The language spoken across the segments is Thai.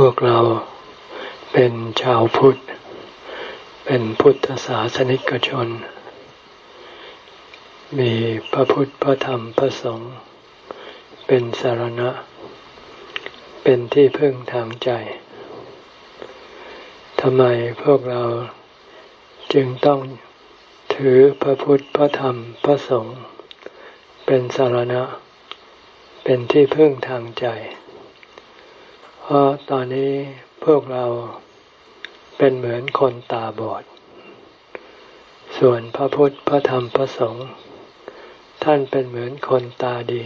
พวกเราเป็นชาวพุทธ เป็นพุทธศาสนิกชน มีพระพุทธพระธรรมพระสงฆ์เป็นสารณะ เป็นที่พึ่งทางใจทำไมพวกเราจึงต้องถือพระพุทธพระธรรมพระสงฆ์เป็นสารณะ เป็นที่พึ่งทางใจ เพราะตอนนี้พวกเราเป็นเหมือนคนตาบอด ส่วนพระพุทธ พระธรรม พระสงฆ์ ท่านเป็นเหมือนคนตาดี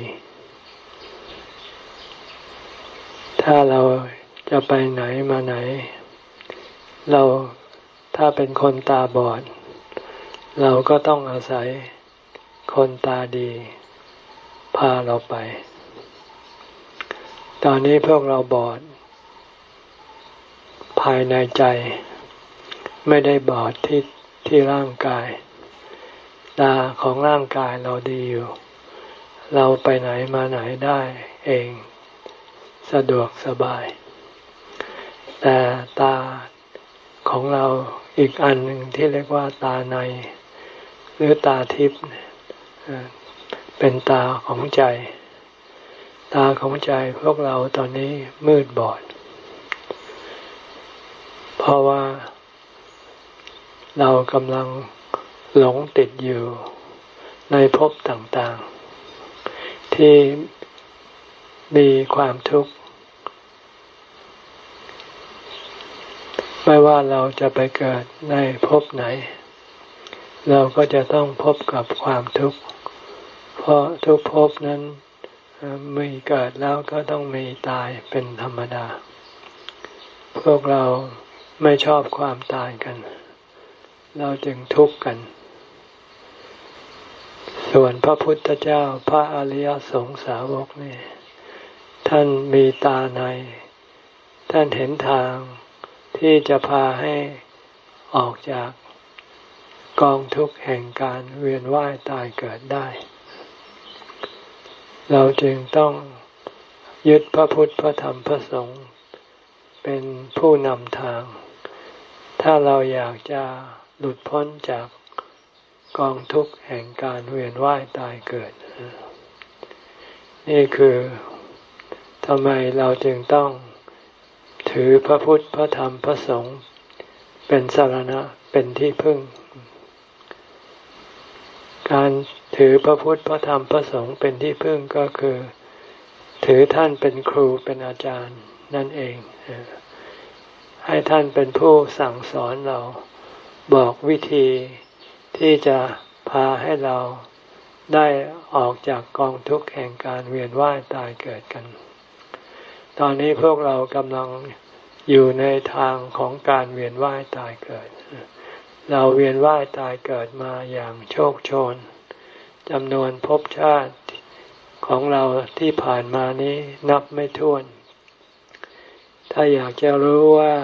ถ้าเราจะไปไหนมาไหน เราถ้าเป็นคนตาบอด เราก็ต้องอาศัยคนตาดี พาเราไป ตอนนี้พวกเราบอด ภายในใจ ไม่ได้บอดที่ที่ร่างกาย ตาของร่างกายเราดีอยู่ เราไปไหนมาไหนได้เอง สะดวกสบาย แต่ตาของเราอีกอันหนึ่งที่เรียกว่าตาใน หรือตาทิพย์เป็นตาของใจ ตาของใจพวกเราตอนนี้มืดบอด เพราะว่า เรากำลังหลงติดอยู่ในภพต่างๆ ที่มีความทุกข์ ไม่ว่าเราจะไปเกิดในภพไหน เราก็จะต้องพบกับความทุกข์ เพราะทุกภพนั้นมีเกิดแล้วก็ต้องมีตายเป็นธรรมดา พวกเรา ไม่ชอบความตายกัน เราจึงทุกข์กัน ส่วนพระพุทธเจ้าพระอริยสงสาวกนี่ท่านมีตาใน ท่านเห็นทางที่จะพาให้ออกจากกองทุกข์แห่งการเวียนว่ายตายเกิดได้ เราจึงต้องยึดพระพุทธพระธรรมพระสงฆ์เป็นผู้นำทาง ถ้าเราอยากจะหลุดพ้นจากกองทุกข์แห่งการเวียนว่ายตายเกิด นี่คือทำไมเราจึงต้องถือพระพุทธพระธรรมพระสงฆ์เป็นสารณะเป็นที่พึ่ง การถือพระพุทธพระธรรมพระสงฆ์เป็นที่พึ่งก็คือ ถือท่านเป็นครูเป็นอาจารย์นั่นเอง ให้ท่านเป็นผู้สั่งสอนเรา บอกวิธีที่จะพาให้เราได้ออกจากกองทุกข์แห่งการเวียนว่ายตายเกิดกัน ตอนนี้พวกเรากำลังอยู่ในทางของการเวียนว่ายตายเกิด เราเวียนว่ายตายเกิดมาอย่างโชคโชนจำนวนภพชาติของเราที่ผ่านมานี้นับไม่ถ้วน ถ้าอยากจะรู้ว่า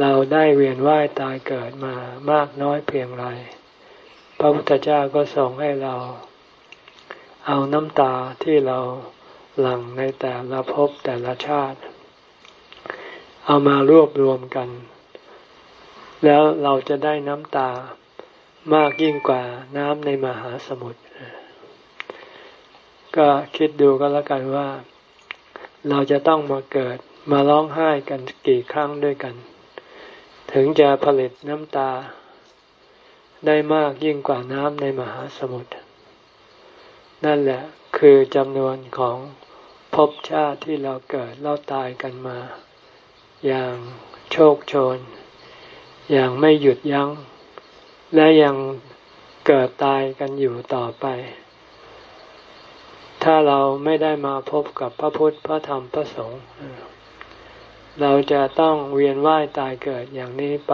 เราได้เวียนว่ายตายเกิดมามากน้อยเพียงไร พระพุทธเจ้าก็ส่งให้เรา เอาน้ำตาที่เราหลั่งในแต่ละภพแต่ละชาติ เอามารวบรวมกัน แล้วเราจะได้น้ำตามากยิ่งกว่าน้ำในมหาสมุทรก็คิดดูก็แล้วกันว่า เราจะต้องมาเกิด มาร้องไห้กันกี่ครั้งด้วยกัน ถึงจะผลิตน้ำตา ได้มากยิ่งกว่าน้ำในมหาสมุทรนั่นแหละคือจำนวนของภพชาติที่เราเกิดเราตายกันมา อย่างโชคโชน อย่างไม่หยุดยัง้ง และยังเกิดตายกันอยู่ต่อไป ถ้าเราไม่ได้มาพบกับพระพุทธพระธรรมพระสงฆ์ เราจะต้องเวียนว่ายตายเกิดอย่างนี้ไป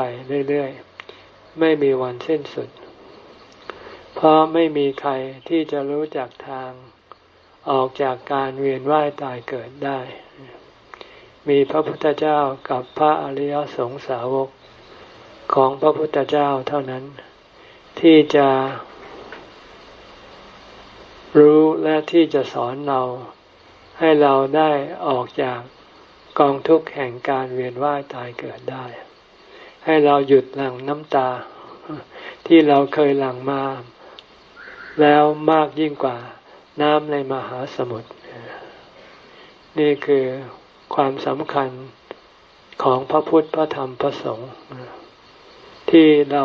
เรื่อยๆ ไม่มีวันสิ้นสุด เพราะไม่มีใครที่จะรู้จักทางออกจากการเวียนว่ายตายเกิดได้ มีพระพุทธเจ้ากับพระอริยสงสาวกของพระพุทธเจ้าเท่านั้น ที่จะรู้และที่จะสอนเราให้เราได้ออกจาก กองทุกข์แห่งการเวียนว่ายตายเกิดได้ ให้เราหยุดหลั่งน้ำตา ที่เราเคยหลั่งมา แล้วมากยิ่งกว่าน้ำในมหาสมุทรนี่คือความสำคัญของพระพุทธพระธรรมพระสงฆ์ที่เรา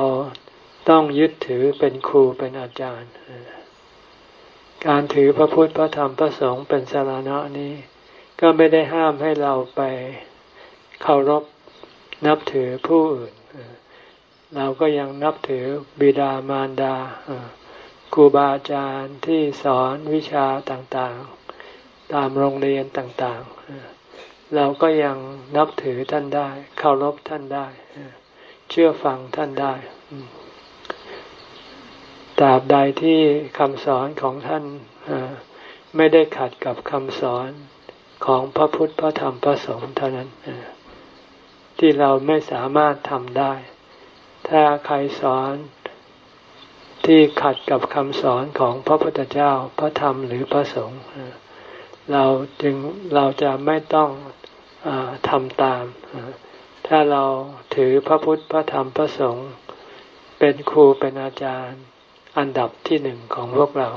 ต้องยึดถือเป็นครูเป็นอาจารย์ การถือพระพุทธพระธรรมพระสงฆ์เป็นสารณะนี้ ก็ไม่ได้ห้ามให้เราไปเคารพนับถือผู้อื่น เราก็ยังนับถือบิดามารดาครูบาอาจารย์ที่สอนวิชาต่างๆ ตามโรงเรียนต่างๆ เราก็ยังนับถือท่านได้เคารพท่านได้ เชื่อฟังท่านได้ตราบใดที่คำสอนของท่านไม่ได้ขัดกับคำสอน ของพระพุทธพระธรรมพระสงฆ์เท่านั้นที่เราไม่สามารถทำได้ ถ้าใครสอนที่ขัดกับคำสอนของพระพุทธเจ้าพระธรรมหรือพระสงฆ์เราจึงเราจะไม่ต้องอทำตาม ถ้าเราถือพระพุทธพระธรรมพระสงฆ์เป็นครูเป็นอาจารย์อันดับที่หนึ่งของพวกเรา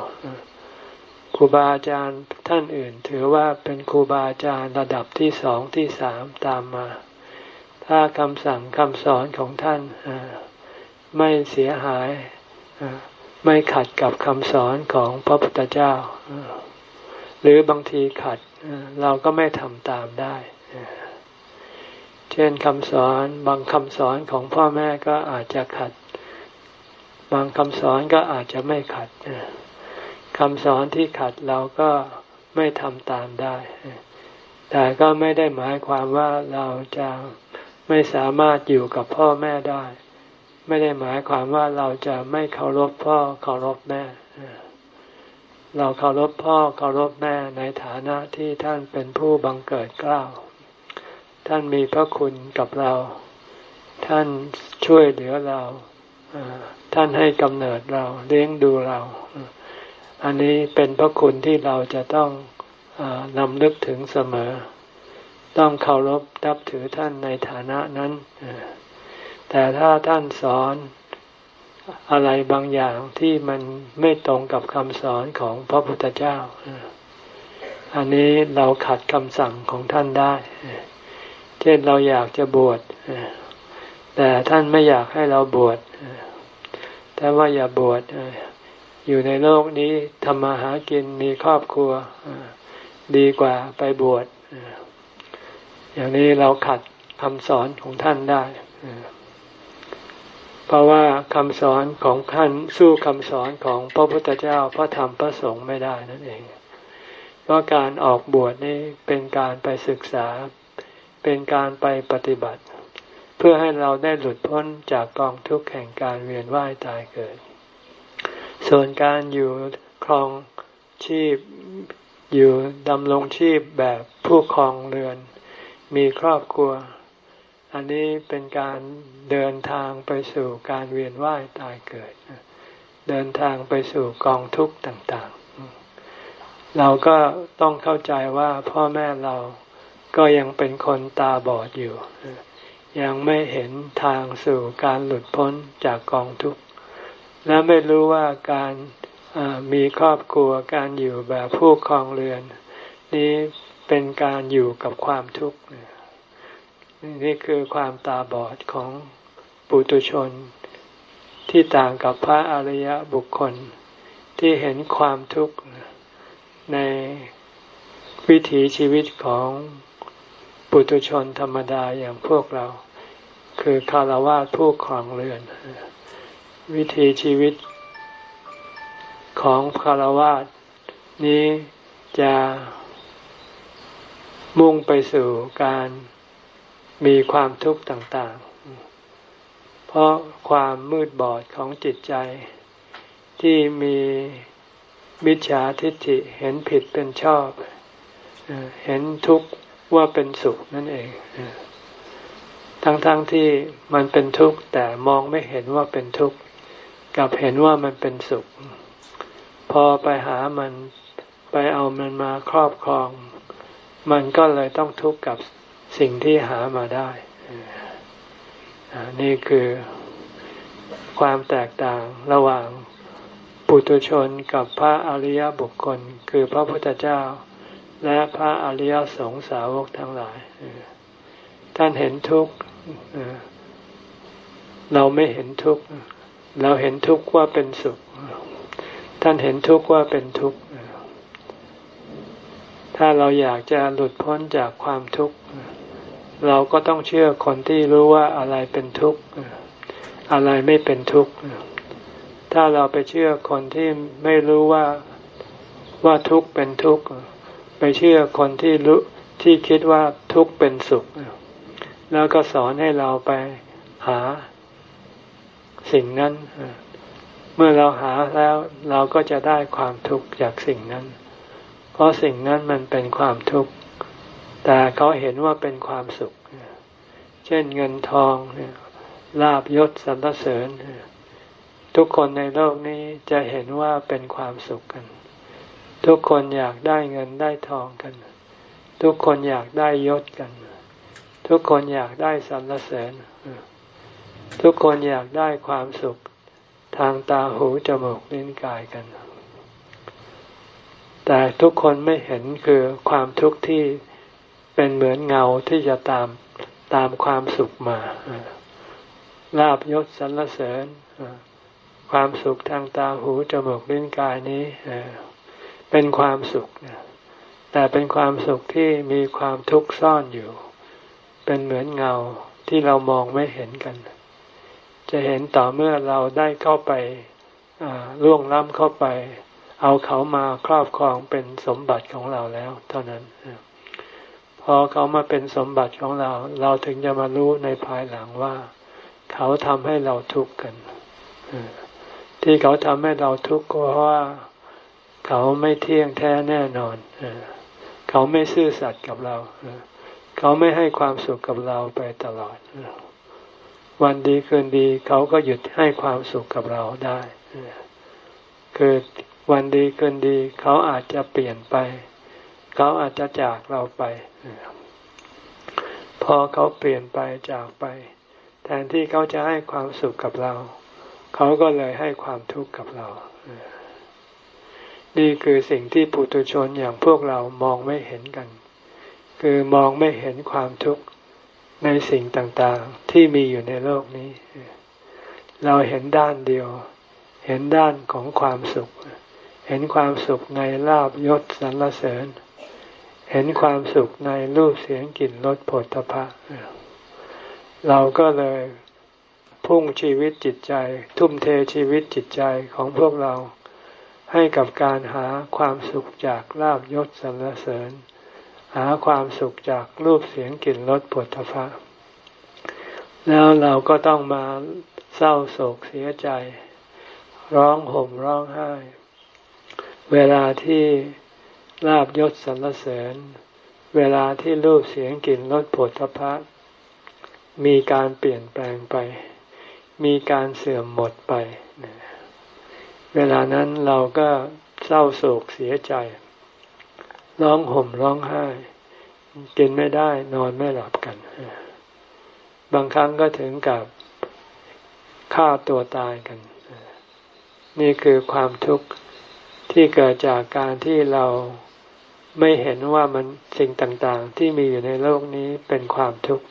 ครูบาอาจารย์ท่านอื่น ถือว่าเป็นครูบาอาจารย์ระดับที่สองที่สามตามมา ถ้าคำสั่งคำสอนของท่านไม่เสียหายไม่ขัดกับคำสอนของพระพุทธเจ้า หรือบางทีขัดเราก็ไม่ทำตามได้ เช่นคำสอนบางคำสอนของพ่อแม่ก็อาจจะขัด บางคำสอนก็อาจจะไม่ขัด คำสอนที่ขัดเราก็ไม่ทำตามได้ แต่ก็ไม่ได้หมายความว่าเราจะไม่สามารถอยู่กับพ่อแม่ได้ ไม่ได้หมายความว่าเราจะไม่เคารพพ่อเคารพแม่ เราเคารพพ่อเคารพแม่ในฐานะที่ท่านเป็นผู้บังเกิดกล้า ท่านมีพระคุณกับเรา ท่านช่วยเหลือเรา ท่านให้กำเนิดเราเลี้ยงดูเรา อันนี้เป็นพระคุณที่เราจะต้องนำลึกถึงเสมอ ต้องเคารพนับถือท่านในฐานะนั้น แต่ถ้าท่านสอนอะไรบางอย่างที่มันไม่ตรงกับคำสอนของพระพุทธเจ้า อันนี้เราขัดคำสั่งของท่านได้ เช่นเราอยากจะบวช แต่ท่านไม่อยากให้เราบวช แต่ว่าอย่าบวช อยู่ในโลกนี้ทำมาหากินมีครอบครัวดีกว่าไปบวชอย่างนี้เราขัดคำสอนของท่านได้เพราะว่าคำสอนของท่านสู้คำสอนของพระพุทธเจ้าพระธรรมพระสงฆ์ไม่ได้นั่นเองเพราะการออกบวชนี่เป็นการไปศึกษา เป็นการไปปฏิบัติ เพื่อให้เราได้หลุดพ้นจากกองทุกข์แห่งการเวียนว่ายตายเกิด ส่วนการอยู่ครองชีพอยู่ดำรงชีพแบบผู้ครองเรือน มีครอบครัว อันนี้เป็นการเดินทางไปสู่การเวียนว่ายตายเกิด เดินทางไปสู่กองทุกข์ต่างๆ เราก็ต้องเข้าใจว่าพ่อแม่เราก็ยังเป็นคนตาบอดอยู่ ยังไม่เห็นทางสู่การหลุดพ้นจากกองทุกข์ และไม่รู้ว่าการมีครอบครัวการอยู่แบบผู้ครองเรือน นี้เป็นการอยู่กับความทุกข์นี่คือความตาบอดของปุตุชน ที่ต่างกับพระอริยบุคคล ที่เห็นความทุกข์ในวิถีชีวิตของปุตุชนธรรมดาอย่างพวกเรา คือคารวะผู้ครองเรือน วิถีชีวิตของคารวะนี้จะมุ่งไปสู่การมีความทุกข์ต่างๆ เพราะความมืดบอดของจิตใจ ที่มีมิจฉาทิฏฐิเห็นผิดเป็นชอบ เห็นทุกข์ว่าเป็นสุขนั่นเอง ทั้งๆทที่มันเป็นทุกข์แต่มองไม่เห็นว่าเป็นทุกข์ กับเห็นว่ามันเป็นสุข พอไปหามันไปเอามันมาครอบครอง มันก็เลยต้องทุกข์กับสิ่งที่หามาได้ นี่คือความแตกต่างระหว่างปุถุชนกับพระอริยบุคคล คือพระพุทธเจ้า และพระอริยสงสาวกทั้งหลาย ท่านเห็นทุกข์เราไม่เห็นทุกข์ เราเห็นทุกข์ว่าเป็นสุข ท่านเห็นทุกข์ว่าเป็นทุกข์ ถ้าเราอยากจะหลุดพ้นจากความทุกข์ เราก็ต้องเชื่อคนที่รู้ว่าอะไรเป็นทุกข์ อะไรไม่เป็นทุกข์ ถ้าเราไปเชื่อคนที่ไม่รู้ว่าว่าทุกข์เป็นทุกข์ ไปเชื่อคนที่รู้ที่คิดว่าทุกข์เป็นสุข แล้วก็สอนให้เราไปหา สิ่งนั้น เมื่อเราหาแล้วเราก็จะได้ความทุกข์จากสิ่งนั้น เพราะสิ่งนั้นมันเป็นความทุกข์ แต่เขาเห็นว่าเป็นความสุข เช่นเงินทองลาบยศสรรเสริญ ทุกคนในโลกนี้จะเห็นว่าเป็นความสุขกัน ทุกคนอยากได้เงินได้ทองกัน ทุกคนอยากได้ยศกัน ทุกคนอยากได้สรรเสริญ ทุกคนอยากได้ความสุขทางตาหูจมูกลิ้นกายกัน แต่ทุกคนไม่เห็นคือความทุกข์ที่เป็นเหมือนเงาที่จะตามตามความสุขมาลาบยศสรรเสริญความสุขทางตาหูจมูกลิ้นกายนี้เป็นความสุขแต่เป็นความสุขที่มีความทุกข์ซ่อนอยู่ เป็นเหมือนเงาที่เรามองไม่เห็นกัน จะเห็นต่อเมื่อเราได้เข้าไปล่วงล้ำเข้าไป เอาเขามาครอบครองเป็นสมบัติของเราแล้ว เท่านั้นพอเขามาเป็นสมบัติของเรา เราถึงจะมารู้ในภายหลังว่า เขาทำให้เราทุกข์กันที่เขาทำให้เราทุกข์ก็เพราะว่าเขาไม่เที่ยงแท้แน่นอนเขาไม่ซื่อสัตย์กับเราเขาไม่ให้ความสุขกับเราไปตลอด วันดีคืนดีเขาก็หยุดให้ความสุขกับเราได้ คือวันดีคืนดีเขาอาจจะเปลี่ยนไป เขาอาจจะจากเราไป พอเขาเปลี่ยนไปจากไป แทนที่เขาจะให้ความสุขกับเรา เขาก็เลยให้ความทุกข์กับเรา นี่คือสิ่งที่ปุถุชนอย่างพวกเรามองไม่เห็นกัน คือมองไม่เห็นความทุกข์ ในสิ่งต่างๆที่มีอยู่ในโลกนี้ เราเห็นด้านเดียว เห็นด้านของความสุข เห็นความสุขในลาบยศสรรเสริญ เห็นความสุขในรูปเสียงกลิ่นรสผลตภะเราก็เลยพุ่งชีวิตจิตใจ ทุ่มเทชีวิตจิตใจของพวกเราให้กับการหาความสุขจากลาบยศสรรเสริญ หาความสุขจากรูปเสียงกลิ่นรสผลตภะแล้วเราก็ต้องมาเศร้าโศกเสียใจ ร้องห่มร้องไห้ เวลาที่ลาบยศสรรเสริญ เวลาที่รูปเสียงกลิ่นรสผลทพะมีการเปลี่ยนแปลงไป มีการเสื่อมหมดไป เวลานั้นเราก็เศร้าโศกเสียใจ ร้องห่มร้องไห้ กินไม่ได้ นอนไม่หลับกัน บางครั้งก็ถึงกับฆ่าตัวตายกัน นี่คือความทุกข์ที่เกิดจากการที่เราไม่เห็นว่ามันสิ่งต่างๆ ที่มีอยู่ในโลกนี้เป็นความทุกข์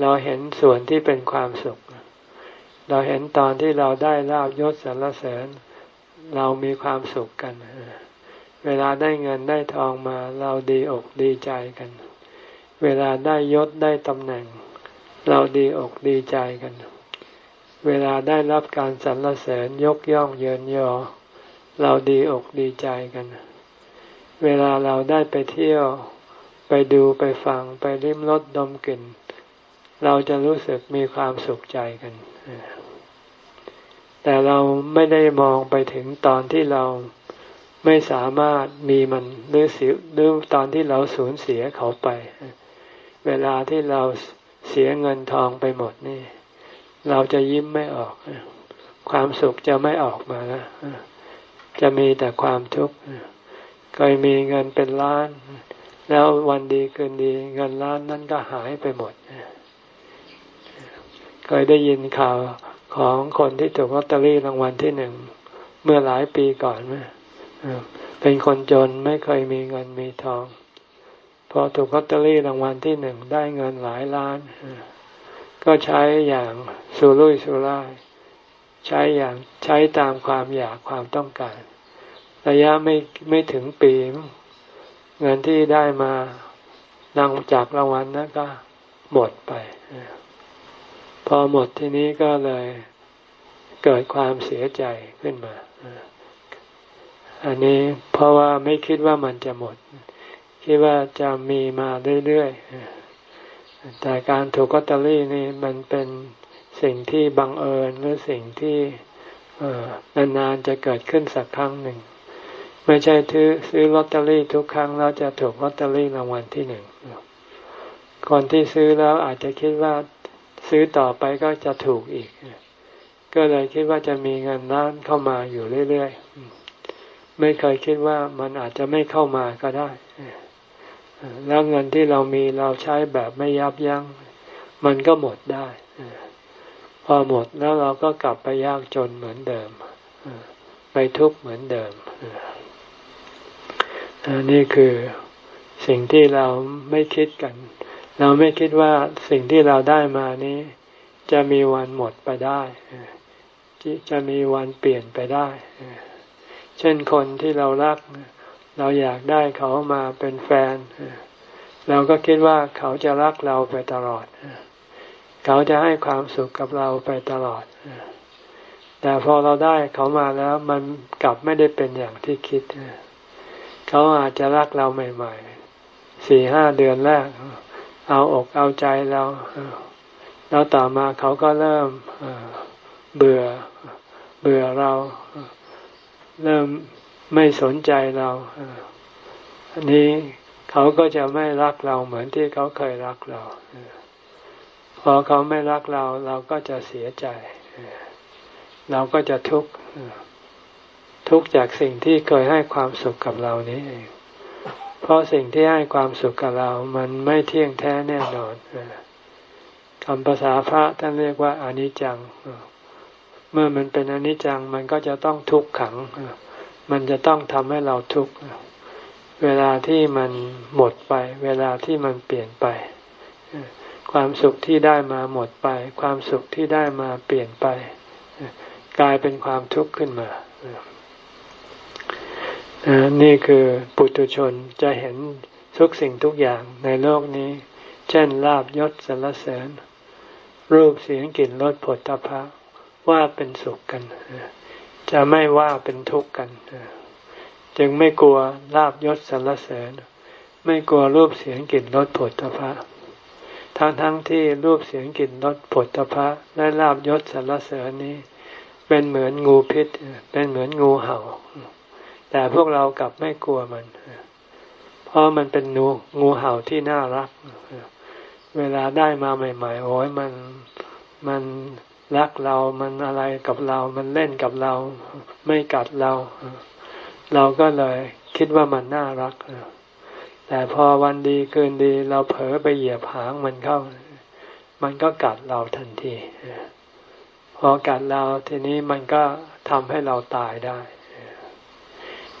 เราเห็นส่วนที่เป็นความสุข เราเห็นตอนที่เราได้ลาบยศสรรเสริญ เรามีความสุขกันเเวลาได้เงินได้ทองมาเราดีอกดีใจกัน เวลาได้ยศได้ตำแหน่ง เราดีอกดีใจกัน เวลาได้รับการสรรเสริญยกย่องเยินยอ เราดีอกดีใจกัน เวลาเราได้ไปเที่ยว ไปดูไปฟังไปลิ้มรสดมกลิ่น เราจะรู้สึกมีความสุขใจกันแต่เราไม่ได้มองไปถึงตอนที่เรา ไม่สามารถมีมันหรือเสียหรือตอนที่เราสูญเสียเขาไป เวลาที่เราเสียเงินทองไปหมดนี่ เราจะยิ้มไม่ออก ความสุขจะไม่ออกมาแล้วจะมีแต่ความทุกข์เคยมีเงินเป็นล้าน แล้ววันดีคืนดี เงินล้านนั้นก็หายไปหมดเคยได้ยินข่าวของคนที่ถูกลอตเตอรี่รางวัลที่หนึ่งเมื่อหลายปีก่อนไหม เป็นคนจนไม่เคยมีเงินมีทอง พอถูกลอตเตอรี่รางวัลที่หนึ่งได้เงินหลายล้าน ก็ใช้อย่างสุรุ่ยสุร่ายใช้อย่างใช้ตามความอยากความต้องการ ระยะไม่ไม่ถึงปี เงินที่ได้มานังจากรางวัลนั้นก็หมดไป พอหมดทีนี้ก็เลยเกิดความเสียใจขึ้นมา อันนี้เพราะว่าไม่คิดว่ามันจะหมด คิดว่าจะมีมาเรื่อยๆแต่การถูกกอตเตอรี่นี่มันเป็นสิ่งที่บังเอิญหรือสิ่งที่นานๆจะเกิดขึ้นสักครั้งหนึ่ง ไม่ใช่ซื้อซื้อลอตเตอรี่ทุกครั้งแล้วจะถูกลอตเตอรี่รางวัลที่หนึ่งคนที่ซื้อแล้วอาจจะคิดว่าซื้อต่อไปก็จะถูกอีก ก็เลยคิดว่าจะมีเงินล้านเข้ามาอยู่เรื่อยๆ ไม่เคยคิดว่ามันอาจจะไม่เข้ามาก็ได้ แล้วเงินที่เรามีเราใช้แบบไม่ยับยัง้ง มันก็หมดได้ พอหมดแล้วเราก็กลับไปยากจนเหมือนเดิม ไปทุกข์เหมือนเดิม นี่คือสิ่งที่เราไม่คิดกัน เราไม่คิดว่าสิ่งที่เราได้มานี้ จะมีวันหมดไปได้ จะมีวันเปลี่ยนไปได้ เช่นคนที่เรารัก เราอยากได้เขามาเป็นแฟน เราก็คิดว่าเขาจะรักเราไปตลอด เขาจะให้ความสุขกับเราไปตลอด แต่พอเราได้เขามาแล้วมันกลับไม่ได้เป็นอย่างที่คิด เขาอาจจะรักเราใหม่ๆสี่ห้าเดือนแรก เอาอกเอาใจเราแล้วต่อมาเขาก็เริ่มเบื่อเบื่อเรา เริ่มไม่สนใจเราอันนี้เขาก็จะไม่รักเราเหมือนที่เขาเคยรักเราพอเขาไม่รักเราเราก็จะเสียใจ เราก็จะทุกข์ทุกข์จากสิ่งที่เคยให้ความสุขกับเรานี้เองเพราะสิ่งที่ให้ความสุขกับเรา มันไม่เที่ยงแท้แน่นอนคำภาษาพระท่านเรียกว่าอนิจจัง เมื่อมันเป็นอนิจจังมันก็จะต้องทุกขัง มันจะต้องทำให้เราทุกข์เวลาที่มันหมดไป เวลาที่มันเปลี่ยนไป ความสุขที่ได้มาหมดไป ความสุขที่ได้มาเปลี่ยนไป กลายเป็นความทุกข์ขึ้นมานี่คือปุถุชนจะเห็นทุกสิ่งทุกอย่างในโลกนี้ เช่นลาบยศสรรเสริญ รูปเสียงกลิ่นรสผลตภะ ว่าเป็นสุขกัน จะไม่ว่าเป็นทุกข์กัน จึงไม่กลัวลาบยศสรรเสริญ ไม่กลัวรูปเสียงกลิ่นรสผลตภะทั้งทั้งที่รูปเสียงกลิ่นรสผลตภะและลาบยศสรรเสริญนี้ เป็นเหมือนงูพิษ เป็นเหมือนงูเห่า แต่พวกเรากลับไม่กลัวมัน เพราะมันเป็นงูงูเห่าที่น่ารัก เวลาได้มาใหม่ ๆ โอ้ยมันมัน รักเรามันอะไรกับเรา มันเล่นกับเรา ไม่กัดเรา เราก็เลยคิดว่ามันน่ารัก แต่พอวันดีเกินดี เราเผลอไปเหยียบหางมันเข้า มันก็กัดเราทันที พอกัดเราทีนี้มันก็ทำให้เราตายได้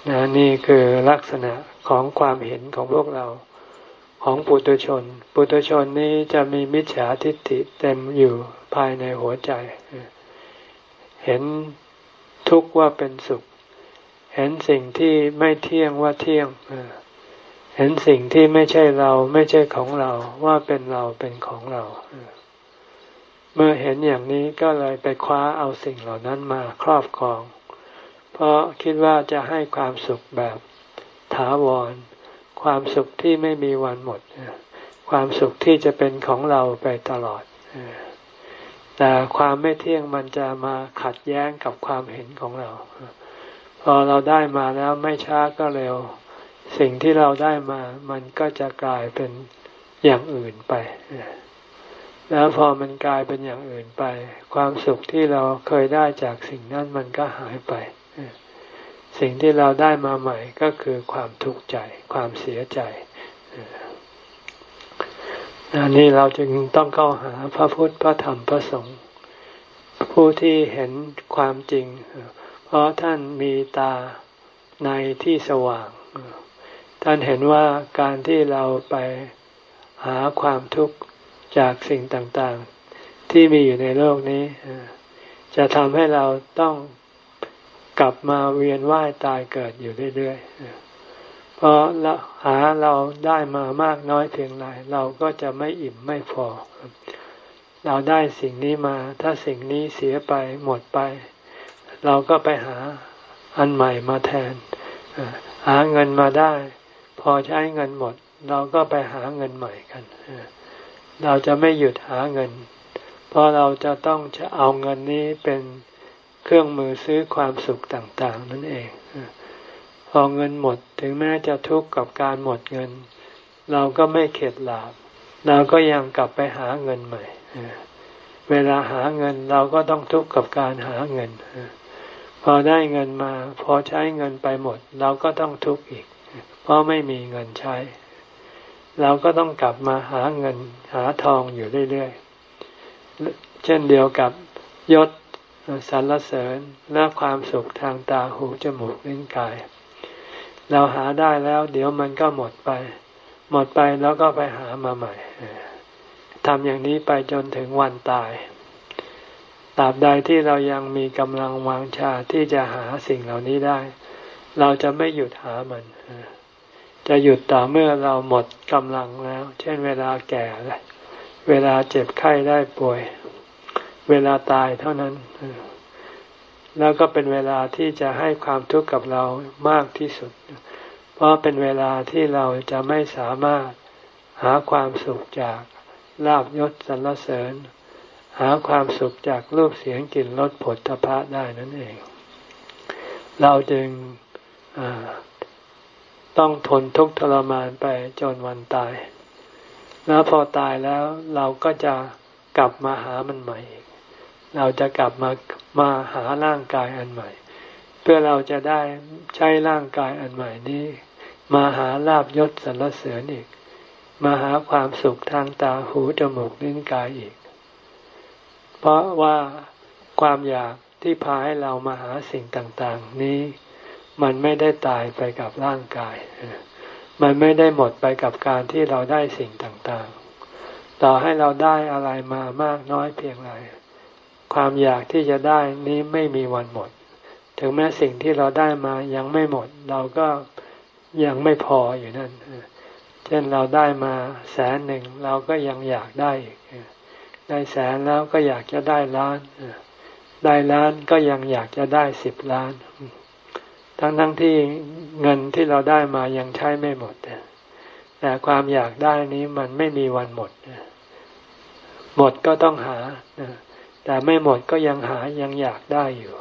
นะนี่คือลักษณะของความเห็นของพวกเรา ของปุถุชน ปุถุชนนี้จะมีมิจฉาทิฏฐิเต็มอยู่ภายในหัวใจ เห็นทุกข์ว่าเป็นสุข เห็นสิ่งที่ไม่เที่ยงว่าเที่ยง เห็นสิ่งที่ไม่ใช่เราไม่ใช่ของเราว่าเป็นเราเป็นของเรา เมื่อเห็นอย่างนี้ก็เลยไปคว้าเอาสิ่งเหล่านั้นมาครอบครอง เพราะคิดว่าจะให้ความสุขแบบถาวร ความสุขที่ไม่มีวันหมด ความสุขที่จะเป็นของเราไปตลอด แต่ความไม่เที่ยงมันจะมาขัดแย้งกับความเห็นของเรา พอเราได้มาแล้วไม่ช้าก็เร็ว สิ่งที่เราได้มา มันก็จะกลายเป็นอย่างอื่นไป แล้วพอมันกลายเป็นอย่างอื่นไป ความสุขที่เราเคยได้จากสิ่งนั้นมันก็หายไป สิ่งที่เราได้มาใหม่ก็คือความทุกข์ใจ ความเสียใจอันนี้เราจึงต้องเข้าหาพระพุทธพระธรรมพระสงฆ์ผู้ที่เห็นความจริง เพราะท่านมีตาในที่สว่าง ท่านเห็นว่าการที่เราไปหาความทุกข์จากสิ่งต่างๆ ที่มีอยู่ในโลกนี้ จะทำให้เราต้อง กลับมาเวียนว่ายตายเกิดอยู่เรื่อยๆ เพราะหาเราได้มามากน้อยเพียงไรเราก็จะไม่อิ่มไม่พอ เราได้สิ่งนี้มา ถ้าสิ่งนี้เสียไปหมดไป เราก็ไปหาอันใหม่มาแทน หาเงินมาได้ พอใช้เงินหมด เราก็ไปหาเงินใหม่กัน เราจะไม่หยุดหาเงิน เพราะเราจะต้องจะเอาเงินนี้เป็น เครื่องมือซื้อความสุขต่าง ๆ นั่นเอง พอเงินหมดถึงแม้จะทุกข์กับการหมดเงิน เราก็ไม่เข็ดหลาบ เราก็ยังกลับไปหาเงินใหม่ เวลาหาเงินเราก็ต้องทุกข์กับการหาเงิน พอได้เงินมา พอใช้เงินไปหมด เราก็ต้องทุกข์อีก เพราะไม่มีเงินใช้ เราก็ต้องกลับมาหาเงินหาทองอยู่เรื่อยๆเช่นเดียวกับยศ สรรเสริญและความสุขทางตาหูจมูกลิ้นกาย เราหาได้แล้ว เดี๋ยวมันก็หมดไป หมดไปแล้วก็ไปหามาใหม่ทำอย่างนี้ไปจนถึงวันตายตราบใดที่เรายังมีกำลังวางชาที่จะหาสิ่งเหล่านี้ได้ เราจะไม่หยุดหามัน จะหยุดต่อเมื่อเราหมดกำลังแล้ว เช่นเวลาแก่ เวลาเจ็บไข้ได้ป่วย เวลาตายเท่านั้น แล้วก็เป็นเวลาที่จะให้ความทุกข์กับเรามากที่สุด เพราะเป็นเวลาที่เราจะไม่สามารถหาความสุขจากลาบยศสรรเสริญ หาความสุขจากรูปเสียงกลิ่นรสผลตภะได้นั่นเอง เราจึงต้องทนทุกข์ทรมานไปจนวันตาย แล้วพอตายแล้วเราก็จะกลับมาหามันใหม่อีก เราจะกลับมามาหาร่างกายอันใหม่ เพื่อเราจะได้ใช้ร่างกายอันใหม่นี้ มาหาลาบยศสรรเสริญอีก มาหาความสุขทางตาหูจมูกลิ้นกายอีก เพราะว่าความอยากที่พาให้เรามาหาสิ่งต่าง ๆ นี้ มันไม่ได้ตายไปกับร่างกาย มันไม่ได้หมดไปกับการที่เราได้สิ่งต่าง ๆ ต่อให้เราได้อะไรมามากน้อยเพียงไร ความอยากที่จะได้นี้ไม่มีวันหมด ถึงแม้สิ่งที่เราได้มายังไม่หมด เราก็ยังไม่พออยู่นั่น เช่นเราได้มาแสนหนึ่งเราก็ยังอยากได้อีกได้แสนแล้วก็อยากจะได้ล้าน ได้ล้านก็ยังอยากจะได้สิบล้าน ทั้งทั้งที่เงินที่เราได้มายังใช้ไม่หมด แต่ความอยากได้นี้มันไม่มีวันหมด หมดก็ต้องหา แต่ไม่หมดก็ยังหายังอยากได้อยู่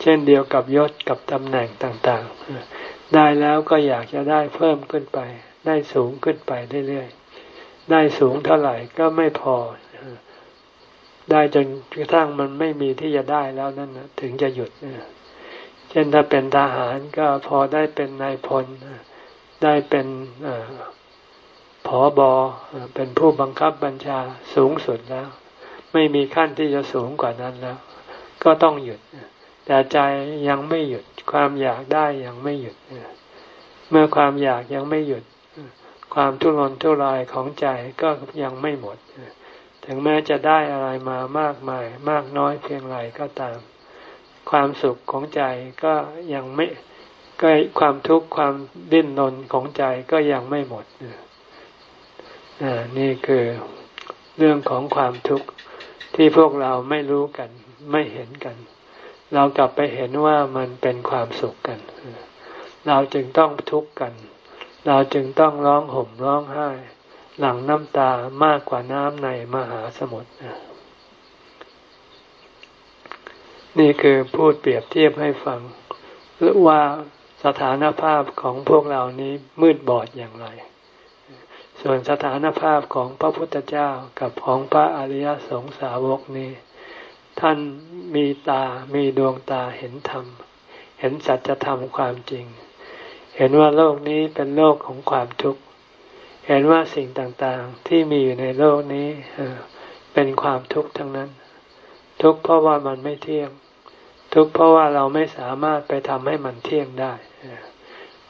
เช่นเดียวกับยศกับตำแหน่งต่างๆ ได้แล้วก็อยากจะได้เพิ่มขึ้นไป ได้สูงขึ้นไปเรื่อยๆ ได้สูงเท่าไหร่ก็ไม่พอ ได้จนกระทั่งมันไม่มีที่จะได้แล้วนั่นนะถึงจะหยุด เช่นถ้าเป็นทหารก็พอได้เป็นนายพล ได้เป็นผอบอเป็นผู้บังคับบัญชาสูงสุดแล้ว ไม่มีขั้นที่จะสูงกว่านั้นแล้ว ก็ต้องหยุด แต่ใจยังไม่หยุด ความอยากได้ยังไม่หยุด เมื่อความอยากยังไม่หยุด ความทุรนทุรายของใจก็ยังไม่หมด ถึงแม้จะได้อะไรมามากมาย มากน้อยเพียงไรก็ตาม ความสุขของใจก็ยังไม่ก็ความทุกข์ความดิ้นรนของใจก็ยังไม่หมดนี่คือเรื่องของความทุกข์ ที่พวกเราไม่รู้กันไม่เห็นกัน เรากลับไปเห็นว่ามันเป็นความสุขกัน เราจึงต้องทุกข์กัน เราจึงต้องร้องห่มร้องไห้ หลั่งน้ำตามากกว่าน้ำในมหาสมุทรนี่คือพูดเปรียบเทียบให้ฟังหรือว่าสถานภาพของพวกเรานี้มืดบอดอย่างไร ส่วนสถานภาพของพระพุทธเจ้ากับของพระอริยสงสาวกนี้ ท่านมีตา มีดวงตาเห็นธรรม เห็นสัจธรรมความจริง เห็นว่าโลกนี้เป็นโลกของความทุกข์ เห็นว่าสิ่งต่างๆที่มีอยู่ในโลกนี้เป็นความทุกข์ทั้งนั้น ทุกข์เพราะว่ามันไม่เที่ยง ทุกข์เพราะว่าเราไม่สามารถไปทำให้มันเที่ยงได้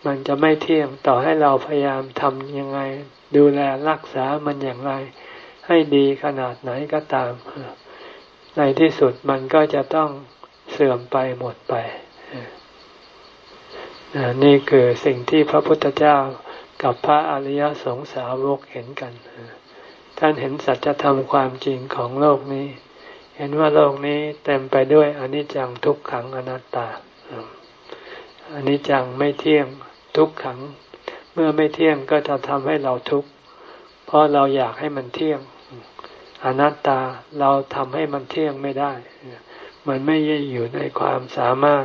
มันจะไม่เที่ยงต่อให้เราพยายามทำยังไง ดูแลรักษามันอย่างไร ให้ดีขนาดไหนก็ตาม ในที่สุดมันก็จะต้องเสื่อมไปหมดไป นี่คือสิ่งที่พระพุทธเจ้ากับพระอริยสงสาวกเห็นกัน ท่านเห็นสัจธรรมความจริงของโลกนี้ เห็นว่าโลกนี้เต็มไปด้วยอนิจจังทุกขังอนัตตาอนิจจังไม่เที่ยงทุกขัง เมื่อไม่เที่ยงก็จะทำให้เราทุกข์เพราะเราอยากให้มันเที่ยง อนัตตาเราทำให้มันเที่ยงไม่ได้ มันไม่อยู่ในความสามารถ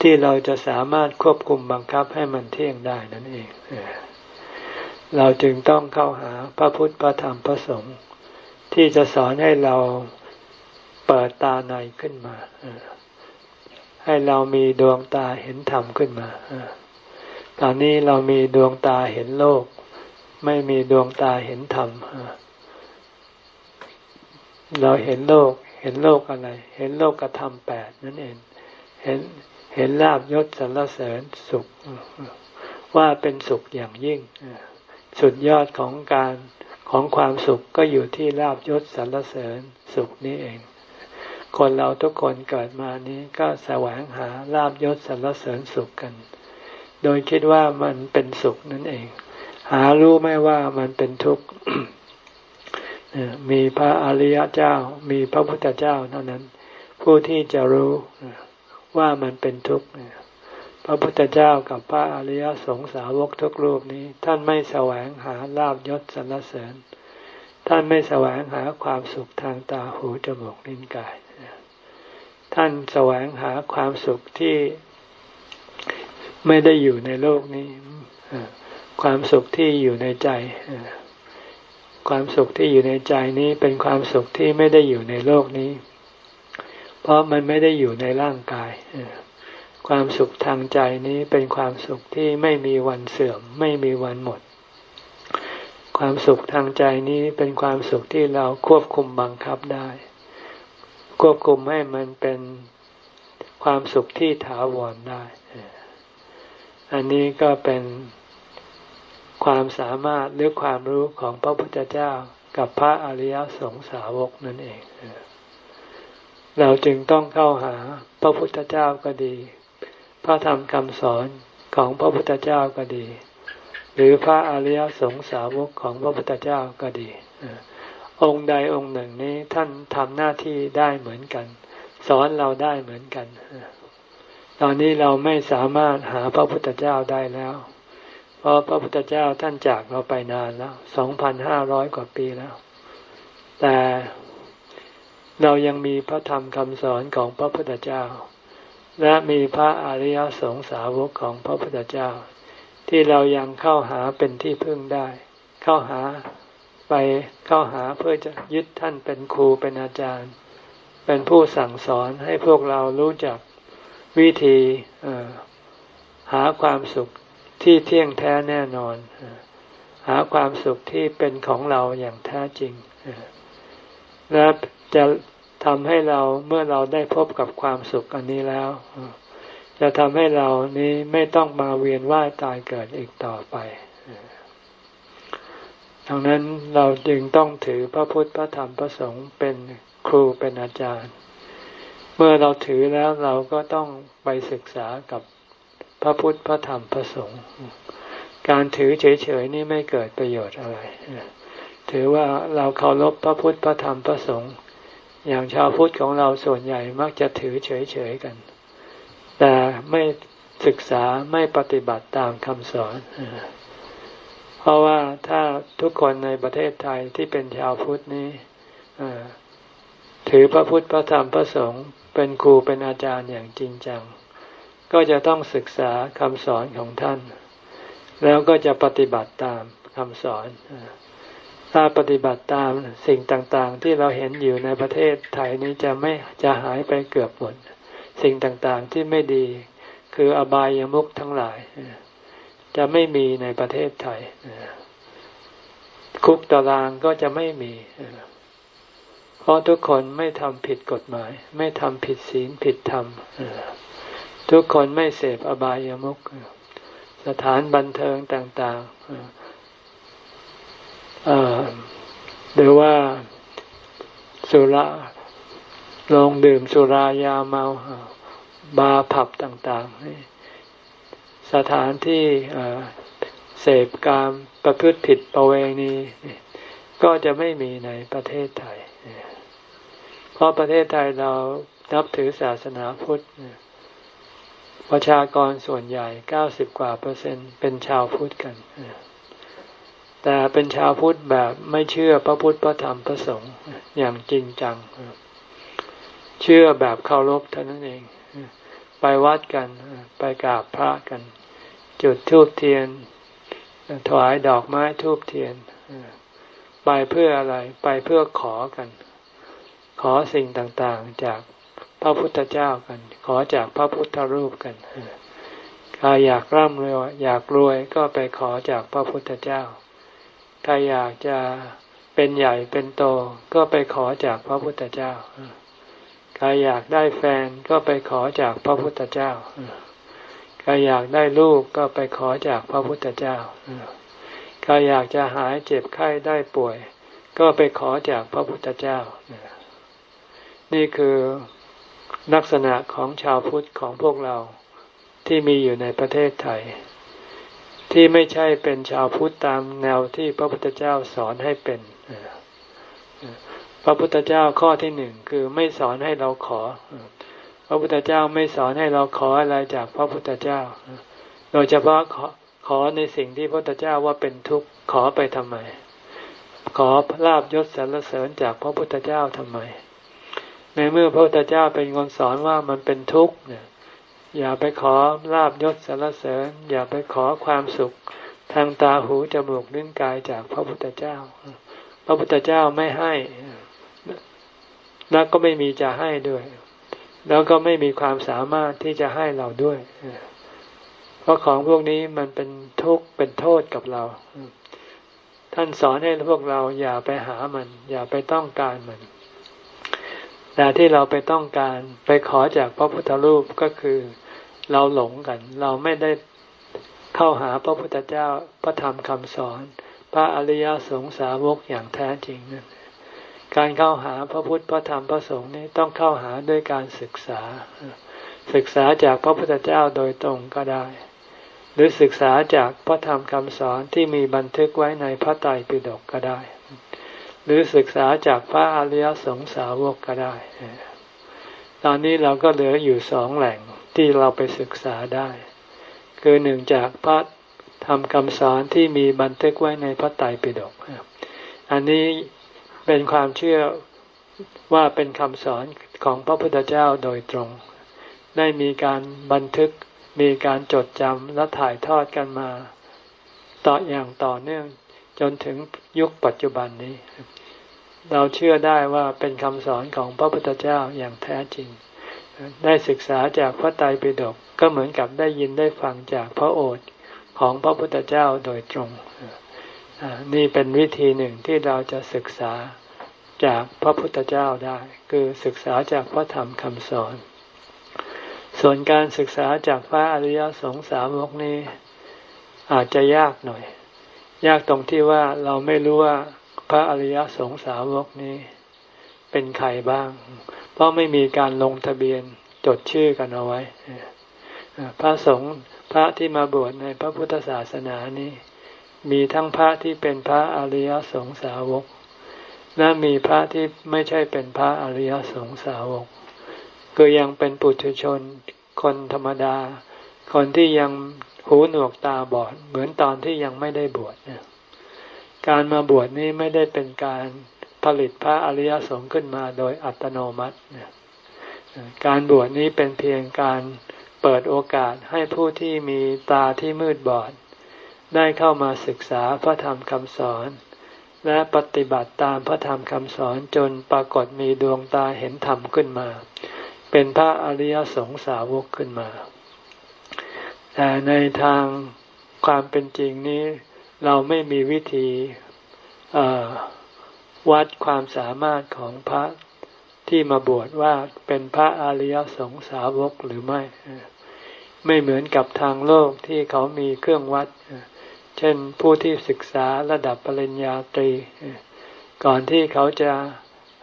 ที่เราจะสามารถควบคุมบังคับให้มันเที่ยงได้นั่นเอง เราจึงต้องเข้าหาพระพุทธพระธรรมพระสงฆ์ที่จะสอนให้เราเปิดตาในขึ้นมา ให้เรามีดวงตาเห็นธรรมขึ้นมา ตอนนี้เรามีดวงตาเห็นโลก ไม่มีดวงตาเห็นธรรม เราเห็นโลก เห็นโลกอะไร เห็นโลกกระทำแปดนั่นเอง เห็นเห็นลาบยศสรรเสริญสุข ว่าเป็นสุขอย่างยิ่ง สุดยอดของการของความสุขก็อยู่ที่ลาบยศสรรเสริญสุขนี้เอง คนเราทุกคนเกิดมานี้ก็แสวงหาลาบยศสรรเสริญสุขกัน โดยคิดว่ามันเป็นสุขนั่นเอง หารู้ไม่ว่ามันเป็นทุกข์มีพระอริยเจ้า มีพระพุทธเจ้าเท่านั้น ผู้ที่จะรู้ว่ามันเป็นทุกข์พระพุทธเจ้ากับพระอริยสงสาวกทุกรูปนี้ ท่านไม่แสวงหาลาบยศสรรเสริญ ท่านไม่แสวงหาความสุขทางตาหูจมูกลิ้นกาย ท่านแสวงหาความสุขที่ ไม่ได้อยู่ในโลกนี้ ความสุขที่อยู่ในใจ ความสุขที่อยู่ในใจนี้เป็นความสุขที่ไม่ได้อยู่ในโลกนี้ เพราะมันไม่ได้อยู่ในร่างกาย ความสุขทางใจนี้เป็นความสุขที่ไม่มีวันเสื่อม ไม่มีวันหมด ความสุขทางใจนี้เป็นความสุขที่เราควบคุมบังคับได้ ควบคุมให้มันเป็นความสุขที่ถาวรได้ อันนี้ก็เป็นความสามารถหรือความรู้ของพระพุทธเจ้ากับพระอริยสงสาวกนั่นเอง เราจึงต้องเข้าหาพระพุทธเจ้าก็ดี พระธรรมคำสอนของพระพุทธเจ้าก็ดี หรือพระอริยสงสาวกของพระพุทธเจ้าก็ดี องค์ใดองค์หนึ่งนี้ท่านทำหน้าที่ได้เหมือนกัน สอนเราได้เหมือนกัน ตอนนี้เราไม่สามารถหาพระพุทธเจ้าได้แล้ว เพราะพระพุทธเจ้าท่านจากเราไปนานแล้วสองพันห้าร้อยกว่าปีแล้ว แต่เรายังมีพระธรรมคำสอนของพระพุทธเจ้า และมีพระอริยสงสาวกของพระพุทธเจ้า ที่เรายังเข้าหาเป็นที่พึ่งได้ เข้าหาไปเข้าหาเพื่อจะยึดท่านเป็นครูเป็นอาจารย์ เป็นผู้สั่งสอนให้พวกเรารู้จัก วิธีหาความสุขที่เที่ยงแท้แน่นอน หาความสุขที่เป็นของเราอย่างแท้จริง และจะทำให้เราเมื่อเราได้พบกับความสุขอันนี้แล้ว จะทำให้เรานี้ไม่ต้องมาเวียนว่ายตายเกิดอีกต่อไปดังนั้นเราจึงต้องถือพระพุทธพระธรรมพระสงฆ์เป็นครูเป็นอาจารย์ เมื่อเราถือแล้วเราก็ต้องไปศึกษากับพระพุทธพระธรรมพระสงฆ์การถือเฉยๆนี่ไม่เกิดประโยชน์อะไร ถือว่าเราเคารพพระพุทธพระธรรมพระสงฆ์อย่างชาวพุทธของเราส่วนใหญ่มักจะถือเฉยๆกัน แต่ไม่ศึกษาไม่ปฏิบัติตามคำสอน เพราะว่าถ้าทุกคนในประเทศไทยที่เป็นชาวพุทธนี้ถือพระพุทธพระธรรมพระสงฆ์ เป็นครูเป็นอาจารย์อย่างจริงจัง ก็จะต้องศึกษาคำสอนของท่าน แล้วก็จะปฏิบัติตามคำสอน ถ้าปฏิบัติตามสิ่งต่างๆ ที่เราเห็นอยู่ในประเทศไทยนี้จะไม่จะหายไปเกือบหมด สิ่งต่างๆที่ไม่ดีคืออบายามุขทั้งหลาย จะไม่มีในประเทศไทย คุกตารางก็จะไม่มี เพราะทุกคนไม่ทำผิดกฎหมาย ไม่ทำผิดศีลผิดธรรมทุกคนไม่เสพอบายามุขสถานบันเทิงต่างๆหรือว่าสุราลงดื่มสุรายาเมาบาร์ผับต่างๆ สถานที่เสพการประพฤติผิดประเวณี ก็จะไม่มีในประเทศไทย เพราะประเทศไทยเรานับถือศาสนาพุทธประชากรส่วนใหญ่เก้าสิบกว่าเปอร์เซ็นต์เป็นชาวพุทธกัน แต่เป็นชาวพุทธแบบไม่เชื่อพระพุทธพระธรรมพระสงฆ์อย่างจริงจัง เชื่อแบบเคารพเท่านั้นเอง ไปวัดกันไปกราบพระกัน จุดธูปเทียน ถวายดอกไม้ธูปเทียน ไปเพื่ออะไร ไปเพื่อขอกัน ขอสิ่งต่างๆจากพระพุทธเจ้ากัน ขอจากพระพุทธรูปกันใครอยากร่ำรวยอยากรวยก็ไปขอจากพระพุทธเจ้าใครอยากจะเป็นใหญ่เป็นโตก็ไปขอจากพระพุทธเจ้าใครอยากได้แฟนก็ไปขอจากพระพุทธเจ้าใครอยากได้ลูกก็ไปขอจากพระพุทธเจ้าใครอยากจะหายเจ็บไข้ได้ป่วย ก็ไปขอจากพระพุทธเจ้า นี่คือลักษณะของชาวพุทธของพวกเราที่มีอยู่ในประเทศไทย ที่ไม่ใช่เป็นชาวพุทธตามแนวที่พระพุทธเจ้าสอนให้เป็น พระพุทธเจ้าข้อที่หนึ่งคือไม่สอนให้เราขอ พระพุทธเจ้าไม่สอนให้เราขออะไรจากพระพุทธเจ้า โดยเฉพาะขอขอในสิ่งที่พระพุทธเจ้าว่าเป็นทุกข์ขอไปทำไม ขอลาบยศสรรเสริญจากพระพุทธเจ้าทำไม ในเมื่อพระพุทธเจ้าเป็นคนสอนว่ามันเป็นทุกข์เนี่ยอย่าไปขอลาบยศสรรเสริญ อย่าไปขอความสุขทางตาหูจมูกลิ้นกายจากพระพุทธเจ้า พระพุทธเจ้าไม่ให้ แล้วก็ไม่มีจะให้ด้วย แล้วก็ไม่มีความสามารถที่จะให้เราด้วย เพราะของพวกนี้มันเป็นทุกข์เป็นโทษกับเรา ท่านสอนให้พวกเราอย่าไปหามัน อย่าไปต้องการมัน แต่ที่เราไปต้องการไปขอจากพระพุทธรูปก็คือเราหลงกัน เราไม่ได้เข้าหาพระพุทธเจ้าพระธรรมคำสอน พระอริยสงสาวกอย่างแท้จริงนั่นการเข้าหาพระพุทธพระธรรมพระสงฆ์นี่ต้องเข้าหาด้วยการศึกษา ศึกษาจากพระพุทธเจ้าโดยตรงก็ได้ หรือศึกษาจากพระธรรมคำสอนที่มีบันทึกไว้ในพระไตรปิฎกก็ได้ หรือศึกษาจากพระอริยสงสาวกก็ได้ ตอนนี้เราก็เหลืออยู่สองแหล่งที่เราไปศึกษาได้ คือหนึ่งจากพระธรรมคำสอนที่มีบันทึกไว้ในพระไตรปิฎกอันนี้เป็นความเชื่อว่าเป็นคำสอนของพระพุทธเจ้าโดยตรง ได้มีการบันทึกมีการจดจำและถ่ายทอดกันมา ต่ออย่างต่อเนื่อง จนถึง ยุคปัจจุบันนี้ เราเชื่อได้ว่าเป็นคำสอนของพระพุทธเจ้าอย่างแท้จริง ได้ศึกษาจากพระไตรปิฎกก็เหมือนกับได้ยินได้ฟังจากพระโอษฐ์ของพระพุทธเจ้าโดยตรง นี่เป็นวิธีหนึ่งที่เราจะศึกษาจากพระพุทธเจ้าได้ คือศึกษาจากพระธรรมคำสอน ส่วนการศึกษาจากพระอริยสงสาวกนี้อาจจะยากหน่อย ยากตรงที่ว่าเราไม่รู้ว่าพระอริยสงสาวกนี้ เป็นใครบ้าง เพราะไม่มีการลงทะเบียนจดชื่อกันเอาไว้พระสงฆ์พระที่มาบวชในพระพุทธศาสนานี้ มีทั้งพระที่เป็นพระอริยสงสาวก และมีพระที่ไม่ใช่เป็นพระอริยสงสาวกคือยังเป็นปุถุชนคนธรรมดา คนที่ยังหูหนวกตาบอด เหมือนตอนที่ยังไม่ได้บวชการมาบวชนี้ไม่ได้เป็นการผลิตพระอริยสงฆ์ขึ้นมาโดยอัตโนมัติการบวชนี้เป็นเพียงการเปิดโอกาสให้ผู้ที่มีตาที่มืดบอด ได้เข้ามาศึกษาพระธรรมคำสอน และปฏิบัติตามพระธรรมคำสอนจนปรากฏมีดวงตาเห็นธรรมขึ้นมา เป็นพระอริยสงสาวกขึ้นมา แต่ในทางความเป็นจริงนี้ เราไม่มีวิธีวัดความสามารถของพระที่มาบวชว่าเป็นพระอริยสงสาวกหรือไม่ ไม่เหมือนกับทางโลกที่เขามีเครื่องวัด เช่นผู้ที่ศึกษาระดับปริญญาตรี ก่อนที่เขาจะ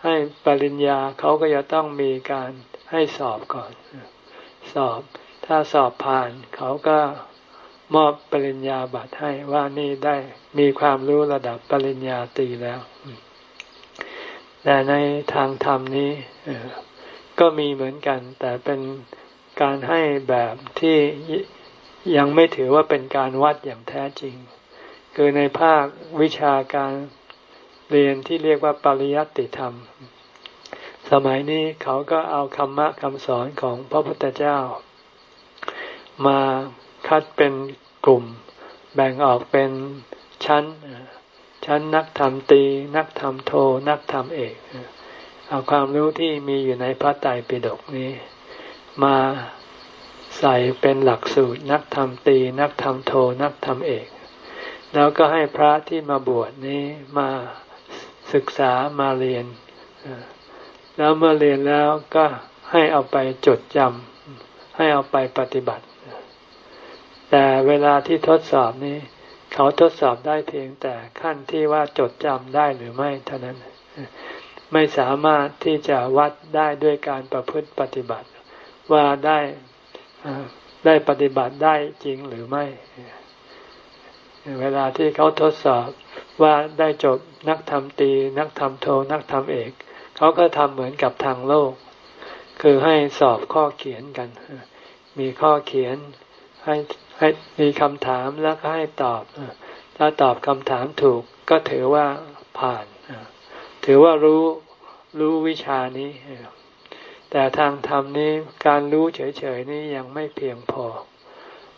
ให้ปริญญาเขาก็จะต้องมีการให้สอบก่อน สอบ ถ้าสอบผ่านเขาก็มอบปริญญาบัตรให้ว่านี่ได้มีความรู้ระดับปริญญาตรีแล้ว แต่ในทางธรรมนี้ก็มีเหมือนกัน แต่เป็นการให้แบบที่ยังไม่ถือว่าเป็นการวัดอย่างแท้จริง คือในภาควิชาการเรียนที่เรียกว่าปริยัติธรรม สมัยนี้เขาก็เอาคำมะคำสอนของพระพุทธเจ้า มาคัดเป็นกลุ่ม แบ่งออกเป็นชั้น ชั้นนักธรรมตี นักธรรมโท นักธรรมเอก เอาความรู้ที่มีอยู่ในพระไตรปิฎกนี้ มาใส่เป็นหลักสูตร นักธรรมตี นักธรรมโท นักธรรมเอก แล้วก็ให้พระที่มาบวชนี้มาศึกษามาเรียน แล้วเมื่อเรียนแล้วก็ให้เอาไปจดจำให้เอาไปปฏิบัติ แต่เวลาที่ทดสอบนี้ เขาทดสอบได้เพียงแต่ขั้นที่ว่าจดจำได้หรือไม่เท่านั้น ไม่สามารถที่จะวัดได้ด้วยการประพฤติปฏิบัติ ว่าได้ได้ปฏิบัติได้จริงหรือไม่ เวลาที่เขาทดสอบว่าได้จบนักธรรมตี นักธรรมโท นักธรรมเอก เขาก็ทำเหมือนกับทางโลก คือให้สอบข้อเขียนกัน มีข้อเขียนให้ ให้มีคำถามแล้วก็ให้ตอบ ถ้าตอบคำถามถูกก็ถือว่าผ่าน ถือว่ารู้รู้วิชานี้ แต่ทางธรรมนี้การรู้เฉยๆนี้ยังไม่เพียงพอ